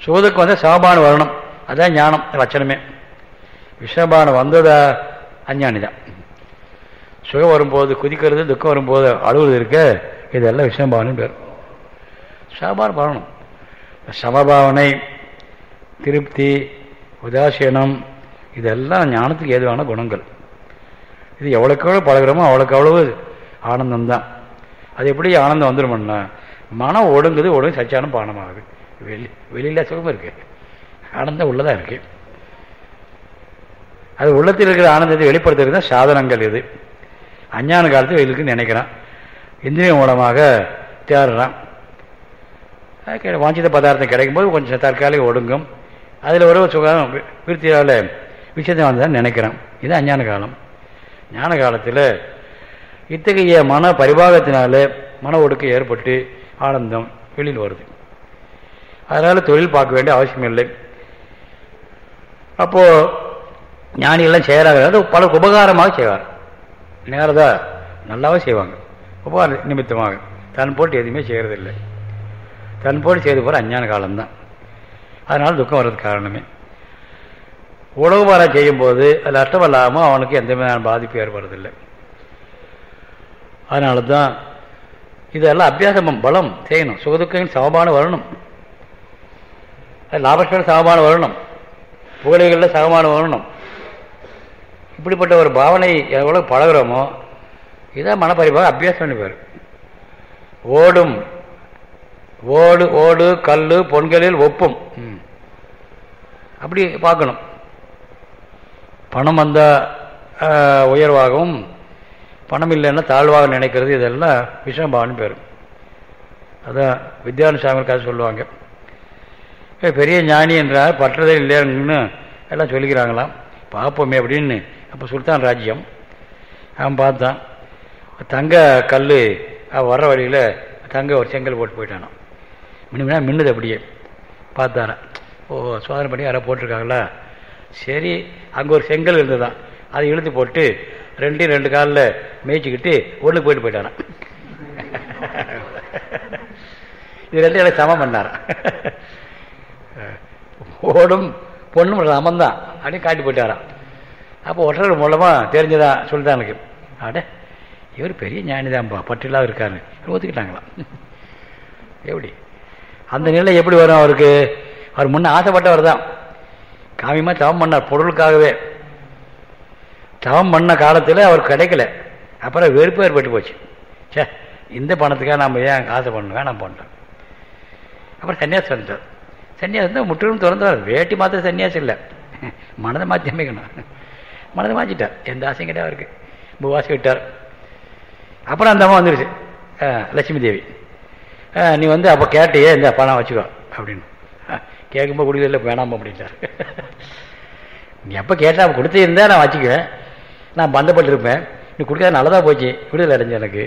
Speaker 1: சுகதுக்கம் வந்து சமபானம் வரணும். அதுதான் ஞானம் லட்சணமே. விஷபானம் வந்ததா? அஞ்ஞானி தான். சுகம் வரும்போது குதிக்கிறது துக்கம் வரும்போது அழுவது இருக்க. இதெல்லாம் விஷபானம் பேர். சமபானம் வரணும் சமபாவனை திருப்தி உதாசீனம் இதெல்லாம் ஞானத்துக்கு ஏதுவான குணங்கள். இது எவ்வளோக்கு எவ்வளோ பழகிறோமோ அவ்வளோக்கு அவ்வளவு ஆனந்தம்தான். அது எப்படி ஆனந்தம் வந்துடும்னா மனம் ஒடுங்குது ஒடுங்கு சச்சானம் பானமாகுது. வெளி வெளியில் சுகமும் இருக்கு. ஆனந்தம் உள்ளதாக இருக்கு. அது உள்ளத்தில் இருக்கிற ஆனந்தத்தை வெளிப்படுத்துறது தான் சாதனங்கள் இது. அஞ்ஞான காலத்தில் வெளியிருக்கு நினைக்கிறான். இந்திரிய மூலமாக தேடுறான். வாஞ்சித பதார்த்தம் கிடைக்கும்போது கொஞ்சம் தற்காலிக ஒடுங்கும். அதில் ஒரு சுகம் விருத்தியால் விஷயத்தை வந்ததான் நினைக்கிறான். இது அஞ்ஞான காலம். ஞான காலத்தில் இத்தகைய மன பரிபாகத்தினால மன ஒடுக்கம் ஏற்பட்டு ஆனந்தம் வெளியில் வருது. அதனால் தொழில் பார்க்க வேண்டிய அவசியம் இல்லை. அப்போது ஞானிகள்லாம் செய்கிறாங்க பல உபகாரமாக செய்வார் நேரதா நல்லாவே செய்வாங்க. உபகார நிமித்தமாக. தன் போட்டு எதுவுமே செய்கிறதில்லை தன் போட்டு செய்து போகிற அஞ்ஞான காலம்தான். அதனால் துக்கம் வர்றதுக்கு காரணமே. உழவு உணவுபாரம் செய்யும்போது அது அர்த்தமில்லாமல் அவனுக்கு எந்த விதமான பாதிப்பு ஏற்படுறதில்லை. அதனால தான் இதெல்லாம் அபியாசம் பலம் செய்யணும். சுகதுக்கம் சமமான வரணும். லாபஸ்கர சமமான வரணும். புகழைகளில் சமமான வரணும். இப்படிப்பட்ட ஒரு பாவனை எவ்வளோ பழகிறோமோ இதான் மனப்பரிபாக அபியாசம் பண்ணிப்பார். ஓடும் ஓடு ஓடு கல் பொன்களில் ஒப்பும். அப்படி பார்க்கணும். பணம் வந்தால் உயர்வாகவும் பணம் இல்லைன்னா தாழ்வாக நினைக்கிறது இதெல்லாம் விஷம்பான்னு பேர். அதான் வித்யானுசாமி கதை சொல்லுவாங்க. பெரிய ஞானி என்றால் பற்றதே இல்லைன்னு எல்லாம் சொல்லிக்கிறாங்களாம். பார்ப்போமே அப்படின்னு. அப்போ சுல்தான் ராஜ்யம். அவன் பார்த்தான். தங்க கல் வர்ற வழியில் தங்க ஒரு செங்கல் போட்டு போயிட்டானான் மினிமனா மின்னுது அப்படியே. பார்த்தாரான் ஓ சோதனை பண்ணி யாரோ போட்டிருக்காங்களா? சரி அங்கே ஒரு செங்கல் இருந்ததுதான் அதை இழுத்து போட்டு ரெண்டையும் ரெண்டு காலில் மேய்ச்சிக்கிட்டு ஒன்றுக்கு போயிட்டு போயிட்டானான் இது ரெண்டு எனக்கு சமம் பண்ணாரான் ஓடும் பொண்ணும் சமந்தான் அப்படின்னு காட்டி போயிட்டாரான் அப்போ ஒற்றர் மூலமாக தெரிஞ்சதா சொல்லிட்டானுக்கு அட இவர் பெரிய ஞானிதான்ப்பா பற்றிலாக இருக்காரு ஒத்துக்கிட்டாங்களாம் எப்படி? அந்த நிலை எப்படி வரும் அவருக்கு? அவர் முன்ன ஆசைப்பட்டவர் தான். காமியமாக தவம் பண்ணார் பொருளுக்காகவே. தவம் பண்ண காலத்தில் அவர் கிடைக்கல. அப்புறம் வெறுப்பு ஏற்பட்டு போச்சு. சே இந்த பணத்துக்காக நம்ம ஏன் ஆசை பண்ணணும்? வேணாம் பண்ணுறோம் அப்புறம் சன்னியாசம் வந்துட்டார். சன்னியாசம் தான் முற்றிலும் திறந்தவர் வேட்டி மாத்திர சன்னியாசம் இல்லை. மனதை மாற்றி அமைக்கணும். மனதை மாற்றிட்டார் எந்த ஆசையும் கிடையாது அவருக்கு. உபவாசம் விட்டார். அப்புறம் அந்த அம்மா வந்துருச்சு. லட்சுமி தேவி. நீ வந்து அப்போ கேட்டையே இந்த பணம் வச்சுக்கோ அப்படின்னு. கேட்கும்போது குடிக்கல வேணாம் அப்படின்ட்டார் நீ எப்போ கேட்டால் கொடுத்துருந்தா நான் வச்சுக்குவேன். நான் பந்தப்பட்டிருப்பேன் நீ கொடுக்காத நல்லதாக போச்சு. விடுதலை அடைஞ்சு எனக்கு.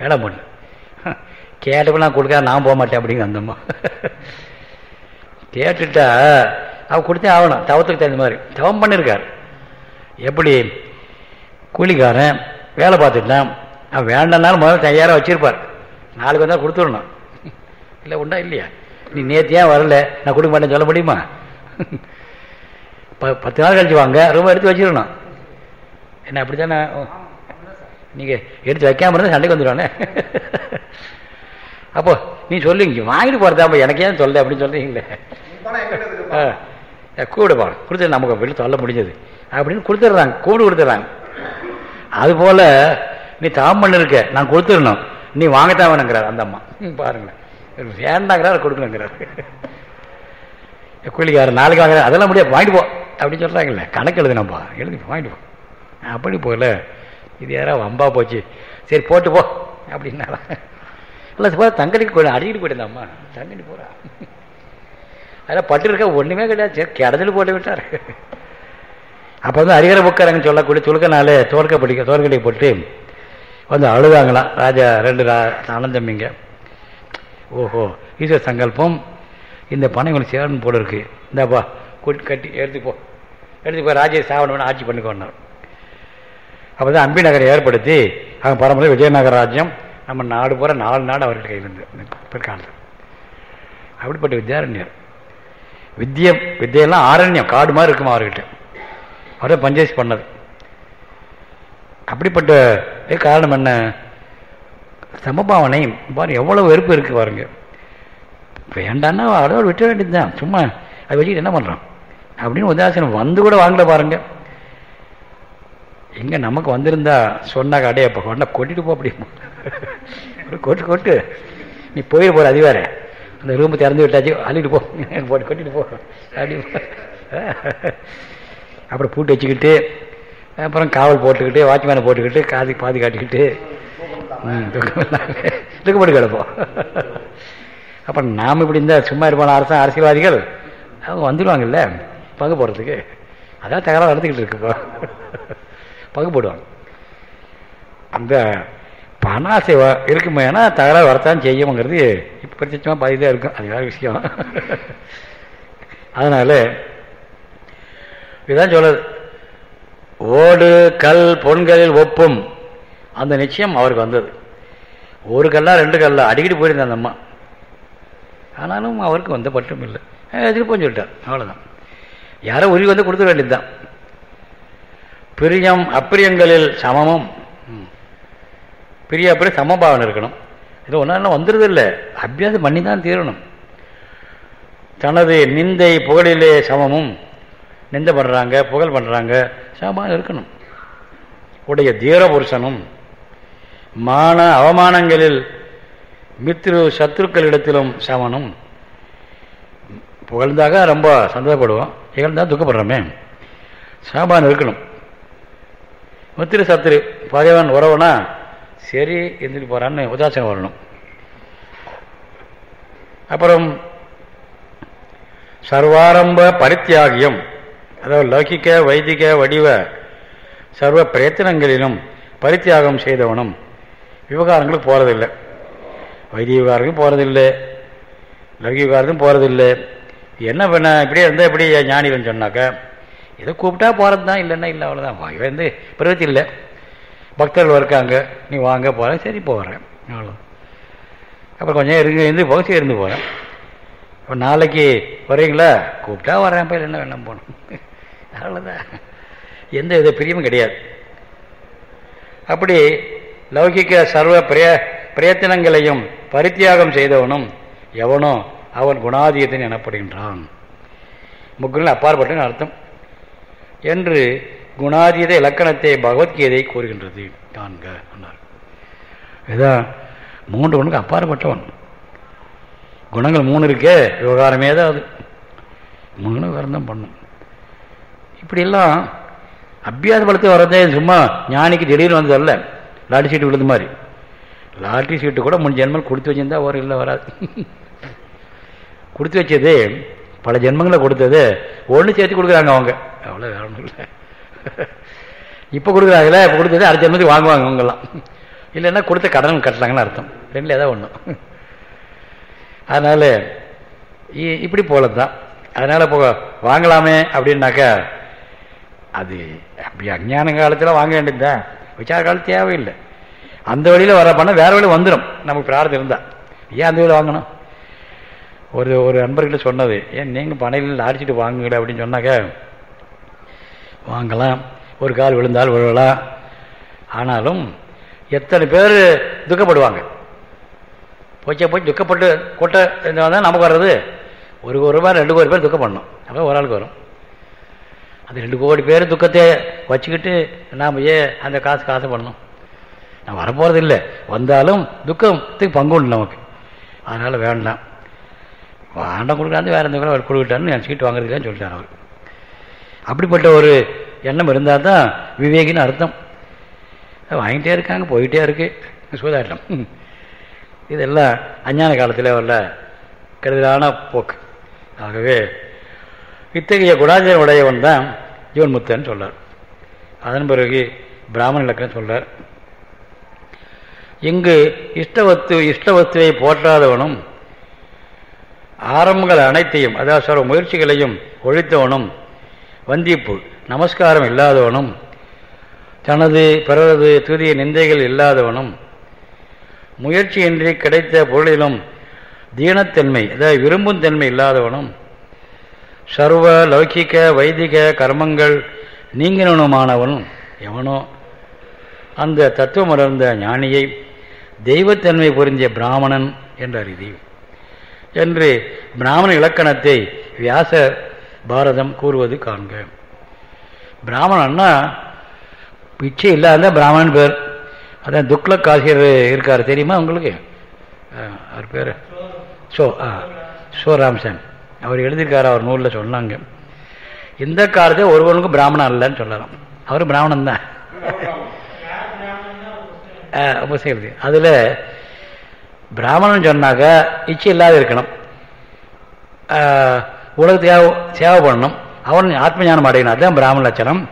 Speaker 1: வேணாம் பண்ணு கேட்டப்போ நான் கொடுக்காத நான் போக மாட்டேன் அப்படிங்கிற அந்தம்மா கேட்டுட்டா அவ கொடுத்தே ஆகணும். தவத்துக்கு தகுந்த மாதிரி. தவம் பண்ணியிருக்கார் எப்படி? கூலிக்காரன் வேலை பார்த்துட்டான். அவன் வேண்டாம்னாலும் முதல்ல தயாராக வச்சிருப்பார். நாளைக்கு வந்தால் கொடுத்துடணும். இல்லை உண்டா இல்லையா? நீ நேற்று ஏன் வரல. நான் கொடுக்க மாட்டேன்னு சொல்ல முடியுமா? ப பத்து நாள் கழிச்சு வாங்க. ரொம்ப எடுத்து வச்சிடணும். என்ன அப்படி தானே நீங்கள் எடுத்து வைக்காமல் இருந்தால் சண்டைக்கு வந்துடுவானே. அப்போ நீ சொல்லுங்க. வாங்கிட்டு போகிறதா எனக்கு ஏன் சொல்ல அப்படின்னு சொல்கிறீங்களே கூட போகணும் கொடுத்து நமக்கு வெளியே சொல்ல முடிஞ்சது. அப்படின்னு கொடுத்துட்றாங்க. கூடு கொடுத்துட்றாங்க. அதுபோல் நீ தாம் பண்ணிருக்க நான் கொடுத்துடணும். நீ வாங்கத்தான் வேணுங்கிறார் அந்த அம்மா. பாருங்களேன். வேண்டாங்கிறார் கொடுக்கணுங்கிறார் கூலிக்காரர் நாளைக்கு வாங்குற அதெல்லாம் முடியாது. வாங்கிட்டு போ. அப்படின்னு சொல்கிறாங்கல்ல கணக்கு எழுதுனப்பா எழுதி வாங்கிட்டு போ. அப்படி போகல இது யாராவது வம்பா போச்சு. சரி போட்டு போ. அப்படின்னாரா. இல்லை போல தங்கடிக்கு போயிடும் அடிக்கிட்டு போயிட்டு அம்மா. தங்கடி போகிறா அதில் பட்டு இருக்க ஒன்றுமே கிடையாது. சரி போட்டு விட்டார். அப்போ வந்து அரிகர புக்காரங்க சொல்லக்கூடிய துளுக்கனால தோற்க படிக்க தோற்கடி போட்டு வந்து அழுதாங்களாம் ராஜா ரெண்டு ரா ஆனந்தம்பிங்க ஓஹோ ஈஸ்வர சங்கல்பம். இந்த பணம் இவனுக்கு சேரணும் போல இருக்கு. இந்தாப்பா கூட்டி கட்டி எடுத்துப்போ எடுத்துப்போ ராஜே சாவணம் ஆட்சி பண்ணிக்கோனார் அப்போ தான் அம்பி நகரை ஏற்படுத்தி அவங்க பரம்பரை விஜயநகர ராஜ்யம் நம்ம நாடு போகிற நாலு நாடு அவர்கிட்ட கையில் இருந்து பிற்காலத்தில். அப்படிப்பட்ட வித்யாரண்யர். வித்திய வித்தியெல்லாம் ஆரண்யம். காடு மாதிரி இருக்குமா அவர்கிட்ட. அவரை பஞ்சாயத்து பண்ணது. அப்படிப்பட்ட காரணம் என்ன? சமபாவனை பாரு எவ்வளோ வெறுப்பு இருக்குது பாருங்க. வேண்டான்னா அதோட விட்ட வேண்டியது தான் சும்மா அதை வச்சுக்கிட்டு என்ன பண்ணுறோம் அப்படின்னு உதாசனம் வந்து கூட வாங்கல பாருங்க. எங்கே நமக்கு வந்திருந்தா சொன்னா கடையை இப்போ கொண்டா கொட்டிட்டு போ அப்படி கொட்டு கொட்டு. நீ போயிட போகிற அது அந்த ரூம் திறந்து விட்டாச்சு அள்ளிட்டு போ. போட்டு கொட்டிட்டு போ. அப்படி அப்புறம் பூட்டு வச்சுக்கிட்டு அப்புறம் காவல் போட்டுக்கிட்டு வாட்ச்மேனை போட்டுக்கிட்டு காது பாதி காட்டிக்கிட்டு துக்கப்பட்டு கிடப்போம். அப்புறம் நாம் இப்படி இருந்தால் சும்மா இருப்பான அரசு அரசியல்வாதிகள்? அவங்க வந்துடுவாங்கல்ல பங்கு போடுறதுக்கு. அதான் தகராறு நடந்துக்கிட்டு இருக்குப்போ பங்கு போடுவாங்க. அந்த பணாசை இருக்குமே ஏன்னா தகராறு வரத்தான் செய்யுங்கிறது இப்போ பிரத்யட்சமாக பாதிதான் இருக்கும். அது வேறு விஷயம். அதனால இதுதான் சொல்லுது ஓடு கல் பொன்களில் ஒப்பும். அந்த நிச்சயம் அவருக்கு வந்தது. ஒரு கல்லா ரெண்டு கல்லா அடிக்கடி போயிருந்தேன் அந்த அம்மா. ஆனாலும் அவருக்கு வந்த பட்டம் இல்லை. எதிர்ப்பும் சொல்லிட்டார். அவ்வளோதான் யாரோ உரிமை வந்து கொடுத்துட வேண்டியதுதான். பிரியம் அப்பிரியங்களில் சமமும். பிரிய அப்பிரிய சமபாவனை இருக்கணும். இது ஒன்றா வந்துடுது இல்லை. அபியாசம் பண்ணி தான் தீரணும். தனது நிந்தை புகழிலே சமமும். நிந்த பண்ணுறாங்க புகழ் பண்ணுறாங்க சமமாக இருக்கணும். உடைய தீர புருஷனும் மான அவமானங்களில் மித்ரு சத்ருக்களிடத்திலும் சமனும். புகழ்ந்தாக ரொம்ப சந்தோஷப்படுவோம். இகழ்ந்தால் துக்கப்படுறோமே. சாபான் இருக்கணும். மித்திரு சத்ரு பகைவன் உறவுனா சரி இருந்துட்டு போகிறான்னு உதாசனம் வரணும். அப்புறம் சர்வாரம்ப பரித்தியாகியம் அதாவது லௌகிக்க வைதிக வடிவ சர்வ பிரயத்தனங்களிலும் பரித்தியாகம் செய்தவனும் விவகாரங்களுக்கு போகிறதில்லை வைத்திய விவகாரங்களும் போகிறதில்லை லௌகிக விவகாரத்தும் போகிறதில்லை என்ன பண்ண இப்படியே இருந்தால் எப்படி ஞானிகள்னு சொன்னாக்கா எதை கூப்பிட்டா போகிறது தான் இல்லைன்னா இல்லை அவ்வளோதான் வந்து பிரவத்தி இல்லை. பக்தர்கள் இருக்காங்க. நீ வாங்க போகிறேன் சரி போகிறேன் அவ்வளோ அப்புறம் கொஞ்சம் இருந்து இருந்து போக சரி இருந்து போகிறேன் இப்போ நாளைக்கு வரீங்களா? கூப்பிட்டா வரேன் போய் என்ன வேணாம் போகணும் அவ்வளோதான் எந்த வித பிரியமும் கிடையாது. அப்படி லௌகிக்க சர்வ பிரய பிரயத்தனங்களையும் பரித்தியாகம் செய்தவனும் எவனோ அவன் குணாதீதன் எனப்படுகின்றான். முக்குறில் அப்பாற்பட்ட அர்த்தம். என்று குணாதீத இலக்கணத்தை பகவத்கீதை கூறுகின்றது. காண்க சொன்னார் இதான் மூன்று குணங்களுக்கு அப்பாற்பட்டவன். குணங்கள் மூணு இருக்கே விவகாரமே தான் அது. மூணு விவகாரம் தான் பண்ணும். இப்படியெல்லாம் அபியாச பலத்தை வர்றதே சும்மா ஞானிக்கு திடீர்னு வந்ததல்ல லாட்டி சீட்டு விழுந்த மாதிரி. லாட்டரி சீட்டு கூட முன் ஜென்மங்கள் கொடுத்து வச்சிருந்தா ஒரு இல்லை வராது. கொடுத்து வச்சது பல ஜென்மங்களை கொடுத்தது. ஒன்று சேர்த்து கொடுக்குறாங்க அவங்க. அவ்வளோ வேற ஒன்றும் இல்லை. இப்போ கொடுக்குறாங்களே இப்போ கொடுத்தது அடுத்த ஜென்மத்துக்கு வாங்குவாங்க அவங்கெல்லாம் இல்லைன்னா கொடுத்த கடன் கட்டலாங்கன்னு அர்த்தம். ரெண்டில் ஏதாவது ஒன்று அதனால் இப்படி போல தான் அதனால் இப்போ வாங்கலாமே அப்படின்னாக்கா அது அப்படி அஞ்ஞான காலத்தில் வாங்க வேண்டியதுதான். விசார காலம் தேவையில்லை. அந்த வழியில் வர பண்ண வேறு வழியில் வந்துடும் நமக்கு பிரார்த்தம் இருந்தால் ஏன் அந்த வழியில் வாங்கணும்? ஒரு ஒரு நண்பர்கிட்ட சொன்னது ஏன் நீங்கள் பணையில் அரிச்சிட்டு வாங்குங்க அப்படின்னு சொன்னாக்க வாங்கலாம். ஒரு கால் விழுந்தால் விழலாம் ஆனாலும் எத்தனை பேர் துக்கப்படுவாங்க? போச்சா போய் துக்கப்பட்டு கொட்டை தான் நமக்கு வர்றது. ஒரு ஒரு ரூபாய் ரெண்டு கோடி பேர் துக்கம் அப்போ ஒரு ஆளுக்கு வரும். அது ரெண்டு கோடி பேர் துக்கத்தை வச்சுக்கிட்டு நாம் ஏன் அந்த காசு காசு பண்ணணும்? நான் வரப்போகிறது இல்லை. வந்தாலும் துக்கத்துக்கு பங்கு உண்டு நமக்கு. அதனால் வேண்டாம். வேண்டாம் கொடுக்குறாந்து வேறு எந்த கூட கொடுக்கிட்டான்னு என் சீட்டு வாங்குறதுக்கான்னு சொல்லிட்டார் அவர். அப்படிப்பட்ட ஒரு எண்ணம் இருந்தால் தான் விவேகின்னு அர்த்தம். வாங்கிட்டே இருக்காங்க போயிட்டே இருக்கு. சூதாட்டம். இதெல்லாம் அஞ்ஞான காலத்தில் உள்ள கருதலான போக்கு. ஆகவே இத்தகைய குணாச்சாரம் உடையவன் தான் ஜீவன்முத்தன் சொல்றார் அதன் பிறகு பிராமண இலக்கணம் சொல்றார் இங்கு இஷ்டவத்து இஷ்டவத்துவை போற்றாதவனும் ஆரம்பங்கள் அனைத்தையும் அதாவது சொல்ற முயற்சிகளையும் ஒழித்தவனும் வந்திப்பு நமஸ்காரம் இல்லாதவனும் தனது பிறரது துதிய நிந்தைகள் இல்லாதவனும் முயற்சியின்றி கிடைத்த பொருளிலும் தீனத்தன்மை அதாவது விரும்பும் தன்மை இல்லாதவனும் சர்வ லௌகிக வைதிக கர்மங்கள் நீங்கினவனுமானவனும் எவனோ அந்த தத்துவம் உணர்ந்த ஞானியை தெய்வத்தன்மை புரிஞ்சிய பிராமணன் என்ற அருதி என்று பிராமண இலக்கணத்தை வியாச பாரதம் கூறுவது காண்க. பிராமணன்னா பிச்சை இல்லாத பிராமணன் பேர். அதான் துக்ல காசியர் இருக்கார் தெரியுமா உங்களுக்கு? அவர் பேர்? சோ ஆ சோ ராம்சன் அவர் எழுதியிருக்கார் அவர் நூலில் சொன்னாங்க. இந்த காலத்தில் ஒருவனுக்கும் பிராமணன் இல்லைன்னு சொல்லலாம். அவர் பிராமணன் தான். எழுதி அதில் பிராமணன் சொன்னாக்க இச்சை இல்லாத இருக்கணும் உலகத்தையாக சேவை பண்ணணும் அவன் ஆத்ம ஞானம் அடையணும். அதுதான் பிராமண லட்சணம்.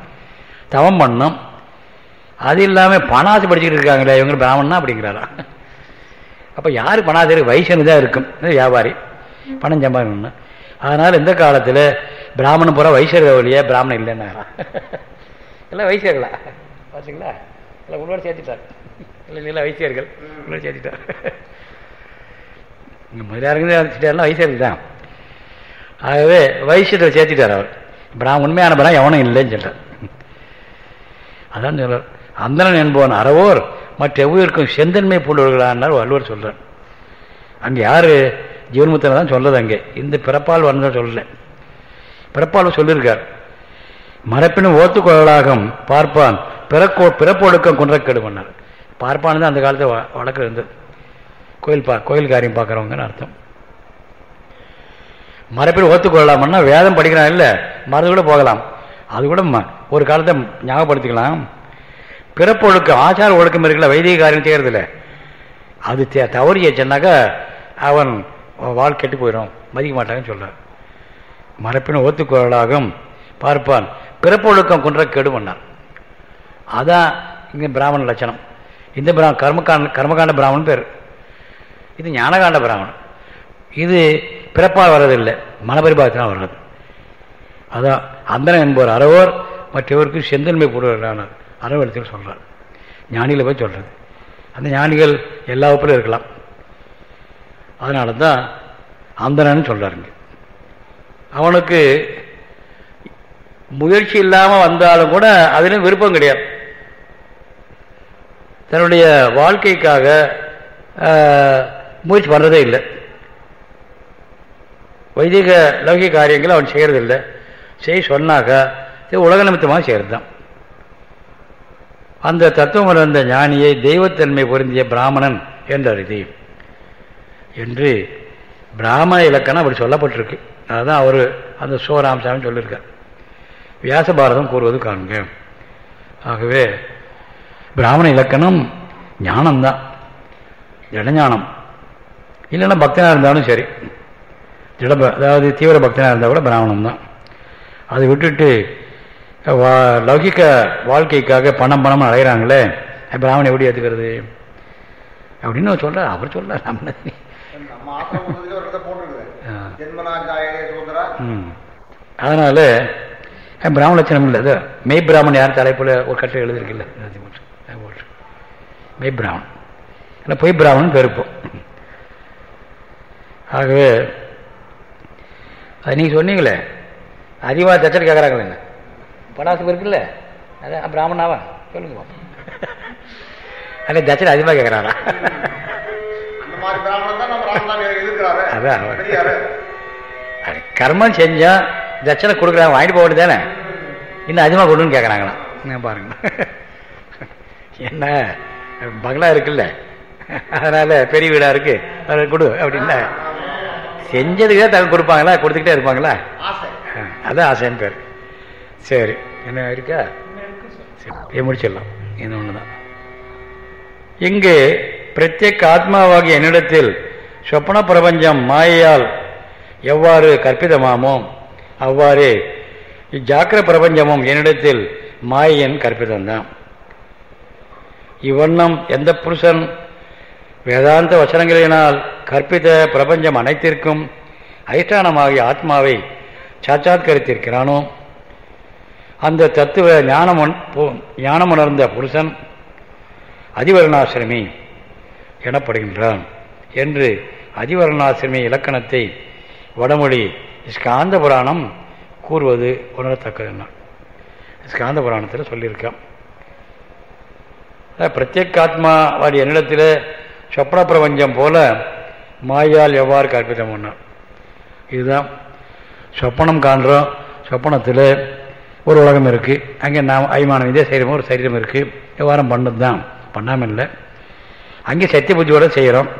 Speaker 1: தவம் பண்ணணும். அது இல்லாமல் பணாசு படிச்சுக்கிட்டு இருக்காங்களே இவங்க பிராமணா அப்படிங்கிறாரா? அப்போ யார் பணாசி வைசனு தான் இருக்கும் வியாபாரி. பணம் சம்பாதிக்கணும்னு. அதனால் இந்த காலத்தில் பிராமணன் பூரா வைசர் வழியே பிராமணன் இல்லைன்னா எல்லாம் வைசியர்களா பார்த்தீங்களா இல்லை உள்ளோட சேர்த்துட்டார். இல்லை இல்லை வைசியர்கள் உள்ளோட சேர்த்துட்டார். இங்கே முதலாருங்க சேர்த்துட்டாருன்னா வைசியர்கள் தான். ஆகவே வைசியத்தில் சேர்த்திட்டார் அவர். இப்போ நான் உண்மையான பிராமணன் எவனும் இல்லைன்னு சொல்கிறார் அதான் சொல்கிறார் அந்தனன் என்பவன் அறவோர் மற்ற எவ்வளோருக்கும் செந்தன்மை பூண்டவர்களான்னார் வள்ளுவர் சொல்கிறார் அங்கே யார்? ஜீவன்முத்தனை தான் சொல்லுது அங்கே. இந்த பிறப்பால் வந்த சொல்லல. பிறப்பால் சொல்லியிருக்கார். மரப்பினும் ஓத்துக்கொள்ளலாகும் பார்ப்பான் பிறக்கோ பிறப்பொழுக்கம் குன்றக்கெடு பண்ணார். பார்ப்பான் தான் அந்த காலத்தில் வழக்கு இருந்தது. கோயில் பா கோயில் காரியம் பார்க்குறவங்கன்னு அர்த்தம். மரப்பில் ஒத்துக்கொள்ளலாம்னா வேதம் படிக்கிறான் இல்லை மருந்து கூட போகலாம். அது கூட ஒரு காலத்தை ஞாபகப்படுத்திக்கலாம். பிறப்பு ஒழுக்கம் ஆச்சார ஒழுக்கம் இருக்கல வைதிக காரியம் செய்கிறதில்ல அது தவறு செய்யச்சுன்னாக்கா அவன் வாழ் கெட்டு போயிடும் மதிக்க மாட்டாங்கன்னு சொல்கிறார் மரப்பின் ஒத்துக்கொள்ளாகும் பார்ப்பான் பிறப்பொழுக்கம் குன்ற கெடு பண்ணார் அதான் இங்கே பிராமண லட்சணம். இந்த பிரா கர்மகாண்ட கர்மகாண்ட பிராமணன் பேர். இது ஞானகாண்ட பிராமணன். இது பிறப்பால் வர்றதில்லை. மனபரிபாகத்தினால் வர்றது. அதான் அந்தனம் என்பவர் அறவோர் மற்றவருக்கு செந்தன்மை பூர்வர்களானார் அறவெடுத்தில் சொல்கிறார் ஞானிகளை போய் சொல்கிறது அந்த ஞானிகள் எல்லா வகுப்பிலும் இருக்கலாம். அதனால தான் அந்தனன்னு சொல்கிறாருங்க அவனுக்கு முயற்சி இல்லாமல் வந்தாலும் கூட அதிலும் விருப்பம் கிடையாது. தன்னுடைய வாழ்க்கைக்காக முயற்சி பண்ணுறதே இல்லை. வைதிக லௌகிக காரியங்கள் அவன் செய்கிறதில்லை செய்ய சொன்னாக்கா இது உலக நிமித்தமாக செய்கிறது தான் அந்த தத்துவம் உணர்ந்த ஞானியை தெய்வத்தன்மை பொருந்திய பிராமணன் என்றறிதி என்று பிராமண இலக்கணம் அப்படி சொல்லப்பட்டிருக்கு. அதுதான் அவர் அந்த சிவராமசாமி சொல்லியிருக்கார் வியாசபாரதம் கூறுவது காண்க. ஆகவே பிராமண இலக்கணம் ஞானம்தான். ஜனஞானம். இல்லைன்னா பக்தனாக இருந்தாலும் சரி. திட அதாவது தீவிர பக்தனாக இருந்தால் கூட பிராமணம் தான். அதை விட்டுட்டு வா லௌகிக்க வாழ்க்கைக்காக பணம் பணம் அடைகிறாங்களே பிராமணன் எப்படி ஏற்றுக்கிறது அப்படின்னு சொல்கிறார் அவர் சொல்கிறார் நம்ம ம். அதனால் பிராமண லட்சணம் இல்லை. அது மெய் பிராமணன் யார் தலைப்பில் ஒரு கட்டை எழுதிருக்குல்ல மெய் பிராமணன். இல்லை பொய் பிராமணன் பெருப்போம் ஆகவே அது நீங்கள் சொன்னீங்களே? அதிகமாக தச்சர் கேட்குறாங்களே என்ன? படாசுக்கு இருக்குல்ல? அதான் பிராமணாவா? சொல்லுங்க அல்ல தச்சர் அதிகமாக கேட்குறாரா அதான் அது கர்மம் செஞ்சால் தட்சணை கொடுக்குறாங்க வாங்கிட்டு போக தானே? இன்னும் அதிகமாக கொடுன்னு கேட்குறாங்களாம் நான் பாருங்க. என்ன? பங்களா இருக்குல்ல? அதனால் பெரிய வீடாக இருக்குது அதை கொடு அப்படின்னா. செஞ்சதுக்கு தான் கொடுப்பாங்களா? கொடுத்துக்கிட்டே இருப்பாங்களா? அதான் ஆசைன்னு பேர். சரி என்ன இருக்கா? சரி முடிச்சிடலாம். இது ஒன்று தான் இங்கு பிரத்யேக ஆத்மாவாகிய என்னிடத்தில் சொப்பன பிரபஞ்சம் மாயையால் எவ்வாறு கற்பிதமாமோ அவ்வாறு இஜாக்கிர பிரபஞ்சமும் என்னிடத்தில் மாயையின் கற்பிதம்தான். இவ்வண்ணம் எந்த புருஷன் வேதாந்த வசனங்களினால் கற்பித்த பிரபஞ்சம் அனைத்திற்கும் அதிஷ்டானமாகிய ஆத்மாவை சாட்சாத்கரித்திருக்கிறானோ? அந்த தத்துவ ஞானம் ஞானமுணர்ந்த புருஷன் அதிவரணாசிரமி எனப்படுகின்றான் என்று அதிவரணாசிரமி இலக்கணத்தை வடமொழி ஸ்காந்த புராணம் கூறுவது உணரத்தக்கதுன்னா ஸ்காந்த புராணத்தில் சொல்லியிருக்கான். பிரத்யேகாத்மாவாடி என்னிடத்தில் சொப்ன பிரபஞ்சம் போல மாயால் எவ்வாறு கற்பித்தம் பண்ணார் இதுதான். சொப்பனம் காண்றோம். சொப்பனத்தில் ஒரு உலகம் இருக்குது அங்கே நாம் அய்மானம் இதே சரீரம் ஒரு சரீரம் இருக்குது விவகாரம் பண்ணது தான் பண்ணாமல் இல்லை அங்கே சத்திய புத்தியோட செய்கிறோம்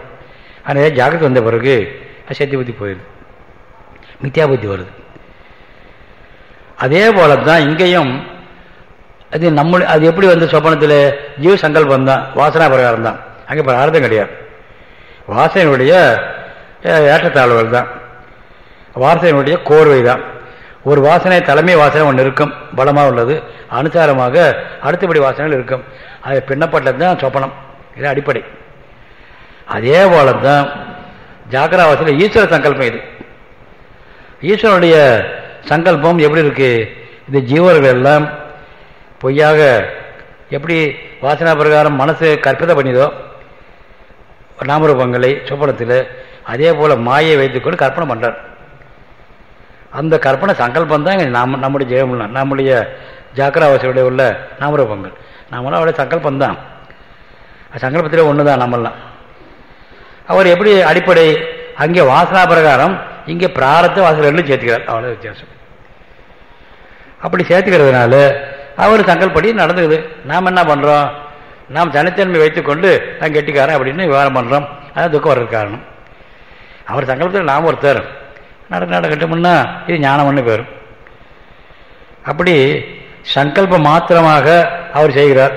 Speaker 1: ஆனால் ஜாக்கிரதை வந்த பிறகு சத்திய புத்தி போயிடுது. மித்யா புத்தி வருது. அதே போல தான் இங்கேயும் அது நம்ம அது எப்படி வந்து சொப்பனத்தில் ஜீவ சங்கல்பம் தான் வாசனா பிரகாரம் தான் அங்கே பிரார்த்தம் கிடையாது. வாசனையுடைய ஏற்றத்தாழ்வுகள் தான். வாசனையுடைய கோர்வை தான். ஒரு வாசனை தலைமை வாசனை ஒன்று இருக்கும் பலமாக உள்ளது. அனுசாரமாக அடுத்தபடி வாசனைகள் இருக்கும். அது பின்னப்பட்டது தான் சொப்பனம். இது அடிப்படை. அதே போல தான் ஜாக்கிராவாசத்தில் ஈஸ்வர சங்கல்பம் இது. ஈஸ்வரனுடைய சங்கல்பம் எப்படி இருக்கு? இந்த ஜீவர்கள் எல்லாம் பொய்யாக எப்படி வாசனா பிரகாரம் மனசு கற்பிதம் பண்ணிதோ நாமரூபங்களை சொப்பனத்தில் அதே போல் மாயை வைத்துக்கொண்டு கற்பனை பண்ணுறார் அந்த கற்பனை சங்கல்பம் தான் நாம் நம்முடைய ஜெயமுள்ள நம்முடைய ஜாக்கிராவாசியுடைய உள்ள நாமரூபங்கள். நாமெல்லாம் அவருடைய சங்கல்பம் தான். சங்கல்பத்தில் ஒன்று தான் நம்மெல்லாம். அவர் எப்படி அடிப்படை அங்கே வாசனா பிரகாரம் இங்கே பிராரத்த வாசல் ரெண்டும் சேர்த்துக்கிறார். அவ்வளோ வித்தியாசம். அப்படி சேர்த்துக்கிறதுனால அவர் சங்கல்படி நடந்துக்குது. நாம் என்ன பண்ணுறோம் நாம் தனித்தன்மை வைத்துக்கொண்டு நான் கெட்டிக்காரன் அப்படின்னு விவகாரம் பண்ணுறோம் அதான் துக்கம் வர்றது காரணம். அவர் சங்கல்பத்தில் நாம் ஒருத்தர். நட நடக்கட்டும்னா இது ஞானம் ஒன்று பேரும். அப்படி சங்கல்பம் மாத்திரமாக அவர் செய்கிறார்.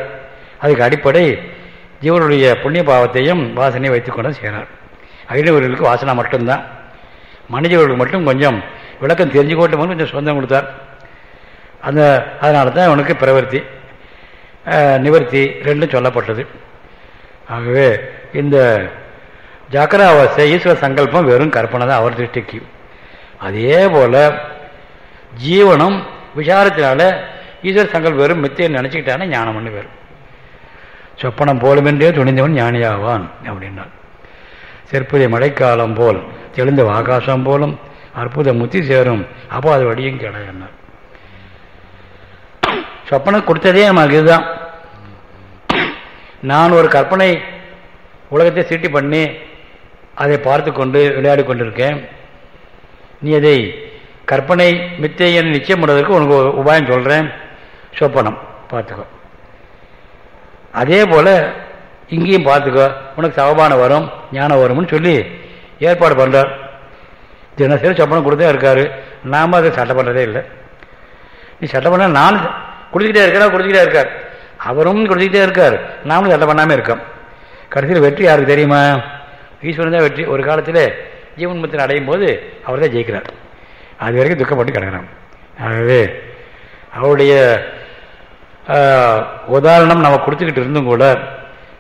Speaker 1: அதுக்கு அடிப்படை ஜீவனுடைய புண்ணிய பாவத்தையும் வாசனையை வைத்துக்கொண்டு செய்கிறார். அகிலவர்களுக்கு வாசனை மட்டும்தான். மனிதர்களுக்கு மட்டும் கொஞ்சம் விளக்கம் தெரிஞ்சுக்கோட்டும் கொஞ்சம் சொந்தம் கொடுத்தார். அந்த அதனால தான் அவனுக்கு பிரவர்த்தி. நிவர்த்தி ரெண்டும் சொல்லப்பட்டது. ஆகவே இந்த ஜாக்கிராவாசை ஈஸ்வர சங்கல்பம் வெறும் கற்பனை தான் அவர் திருஷ்டிக்கு. அதே போல் ஜீவனம் விசாரத்தினால ஈஸ்வர சங்கல்பம் வெறும் மித்தியை நினச்சிக்கிட்டானே ஞானம்னு பேர் சொப்பனம் போலுமென்றே துணிந்தவன் ஞானியாவான் அப்படின்னார். செற்புதிய மழைக்காலம் போல் தெளிந்த ஆகாசம் போலும் அற்புத முத்தி சேரும் அப்போ அது வடியும் கிடையாது சொப்பனம் கொடுத்ததே நமக்கு இதுதான். நான் ஒரு கற்பனை உலகத்தை சீட்டி பண்ணி அதை பார்த்து கொண்டு விளையாடி கொண்டிருக்கேன். நீ அதை கற்பனை மித்தை என்று நிச்சயம் பண்ணுறதுக்கு உனக்கு உபாயம் சொல்கிறேன் சொப்பனம் பார்த்துக்கோ. அதே போல் இங்கேயும் பார்த்துக்கோ. உனக்கு சவபானம் வரும் ஞானம் வரும்னு சொல்லி ஏற்பாடு பண்ணுறார் தினசரி சொப்பனம் கொடுத்தே இருக்காரு. நாம் அதை சட்டை பண்ணுறதே இல்லை. நீ சட்டை பண்ண நான் கொடுத்துக்கிட்டே இருக்கிறா கொடுத்துக்கிட்டே இருக்கார். அவரும் கொடுத்துக்கிட்டே இருக்கார். நாமளும் சட்டை பண்ணாமல் இருக்கோம். கடைசியில் வெற்றி யாருக்கு தெரியுமா? ஈஸ்வரன் தான் வெற்றி. ஒரு காலத்தில் ஜீவன் முத்தின் அடையும் போது அவர் தான் ஜெயிக்கிறார். அது வரைக்கும் துக்கப்பட்டு கிடக்கிறான். ஆகவே அவருடைய உதாரணம் நம்ம கொடுத்துக்கிட்டு இருந்தும் கூட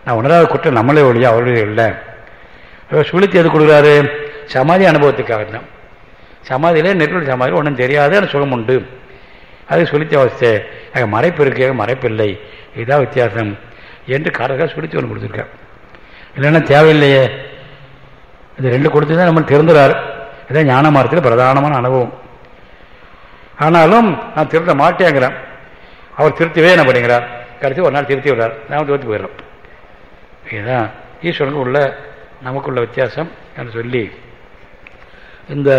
Speaker 1: நான் உணராத குற்றம் நம்மளே ஒழிய அவருடைய இல்லை. சுழித்து எது கொடுக்குறாரு. சமாதி அனுபவத்துக்காக தான் சமாதியிலே நெருக்கடி சமாதி ஒன்றும் தெரியாத சுகம் உண்டு அது சுழித்த அவஸ்தை. அங்கே மறைப்பு இருக்கு மறைப்பு இல்லை. இதுதான் வித்தியாசம். என்று காரர்கள் சுடித்து ஒன்று கொடுத்துருக்கேன் இல்லைன்னா தேவையில்லையே. இது ரெண்டு கொடுத்து தான் நம்ம திறந்துறாரு இதான் ஞான மார்க்கத்தில் பிரதானமான அனுபவம். ஆனாலும் நான் திருத்த மாட்டேங்கிறேன். அவர் திருத்தவே என்ன பண்ணுங்கிறார் கடைசி ஒரு நாள் திருத்தி விடுறார். நாம் தோற்று போயிடுறோம். இதுதான் ஈஸ்வரனுக்கு உள்ள நமக்குள்ள வித்தியாசம் என்று சொல்லி இந்த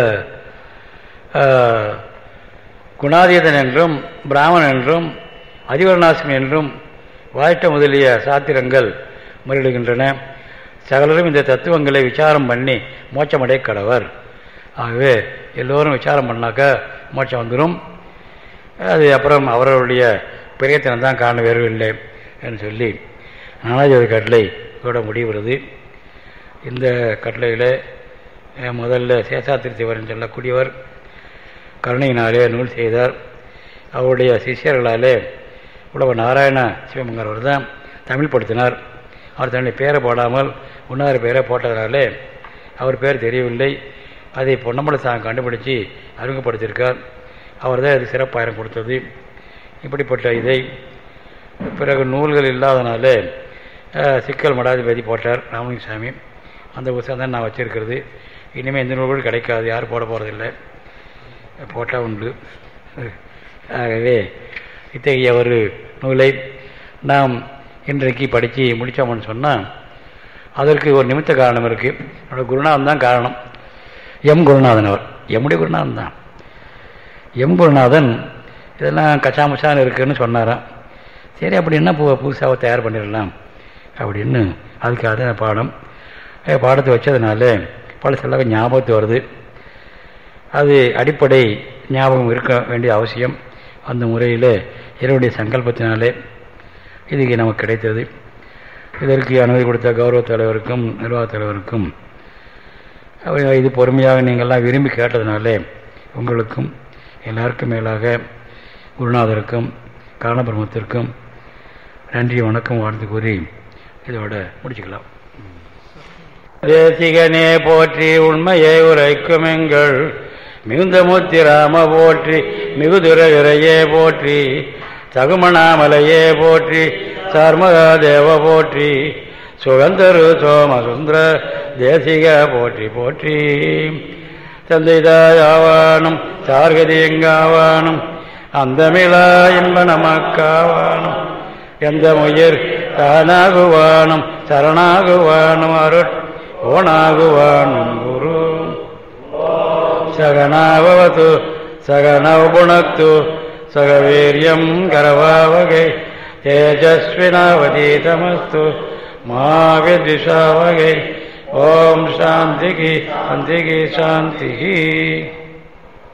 Speaker 1: குணாதீதன் என்றும் பிராமன் என்றும் அதிவர்ணாசிமி என்றும் வாழ்த்த முதலிய சாத்திரங்கள் முறையிடுகின்றன. சகலரும் இந்த தத்துவங்களை விசாரம் பண்ணி மோட்சமடைய கடவர். ஆகவே எல்லோரும் விசாரம் பண்ணாக்க மோட்சம் வந்துடும் அது அப்புறம் அவரவருடைய பிரயத்தனம் தான் காண வேறவில்லை என்று சொல்லி நாலாவது கட்டளை கூட முடிவுறது. இந்த கட்டளையில் முதல்ல சேஷாத்திருத்திவர் சொல்லக்கூடியவர் கருணையினாலே நூல் செய்தார். அவருடைய சிஷியர்களாலே உழவர் நாராயண சிவமங்கர் தான் தமிழ் படுத்தினார். அவர் தன்னுடைய பேரை போடாமல் உன்னாறு பேரை போட்டதனாலே அவர் பேர் தெரியவில்லை. அதை பொன்னம்பல கண்டுபிடித்து அறிமுகப்படுத்தியிருக்கார். அவர் தான் அது சிறப்பாயிரம் கொடுத்தது. இப்படிப்பட்ட இதை பிறகு நூல்கள் இல்லாதனால சிக்கல் மடாதிபதி போட்டார் ராமலிங்கசாமி. அந்த புத்தகம் தான் நான் வச்சுருக்கிறது. இனிமேல் எந்த நூல்களும் கிடைக்காது யாரும் போட போகிறதில்லை போட்டால் உண்டு. ஆகவே இத்தகைய ஒரு நூலை நாம் இன்றைக்கு படித்து முடித்தோம்னு சொன்னால் அதற்கு ஒரு நிமித்த காரணம் இருக்குது என்னோட குருநாதன் தான் காரணம். எம் குருநாதன் அவர். எம்முடைய குருநாதன் தான். எம் குருநாதன் இதெல்லாம் கச்சாமச்சான்னு இருக்குன்னு சொன்னாராம் சரி அப்படின்னா பூ புதுசாக தயார் பண்ணிடலாம்? அப்படின்னு அதுக்காக பாடம். பாடத்தை வச்சதுனால பல செலவு ஞாபகத்து வருது. அது அடிப்படை ஞாபகம் இருக்க வேண்டிய அவசியம். அந்த முறையில் இறைவனுடைய சங்கல்பத்தினாலே இதுக்கு நமக்கு கிடைத்தது. இதற்கு அனுமதி கொடுத்த கௌரவ தலைவருக்கும் நிர்வாக தலைவருக்கும் இது பொறுமையாக நீங்கள்லாம் விரும்பி கேட்டதுனாலே உங்களுக்கும் எல்லாருக்கும் மேலாக குருநாதருக்கும் காரணபிரமத்திற்கும் நன்றி வணக்கம் வாழ்த்து கூறி இதோட முடிச்சுக்கலாம். தேசிகனே போற்றி உண்மையை உரைக்கும் எங்கள் மிகுந்த ராம போற்றி மிகுதுர விரையே போற்றி தகுமணாமலையே போற்றி சார்மகாதேவ போற்றி சுகந்தரு சோமசுந்தர தேசிக போற்றி போற்றி. தந்தைதாயாவானும் சார்கதியங்காவானும் அந்தமிழா இன்ப நமக்காவானும் எந்த முயர் தானாகுவானும் சரணாகுவானும் அருட் ஓனாகுவானும் सगना भवतु गुणक्तु सगवीर्यम् गर्वावगे तेजस्विनावतीतमस्तु महाविद्विषावगे ॐ शान्तिः शान्तिः शान्तिः।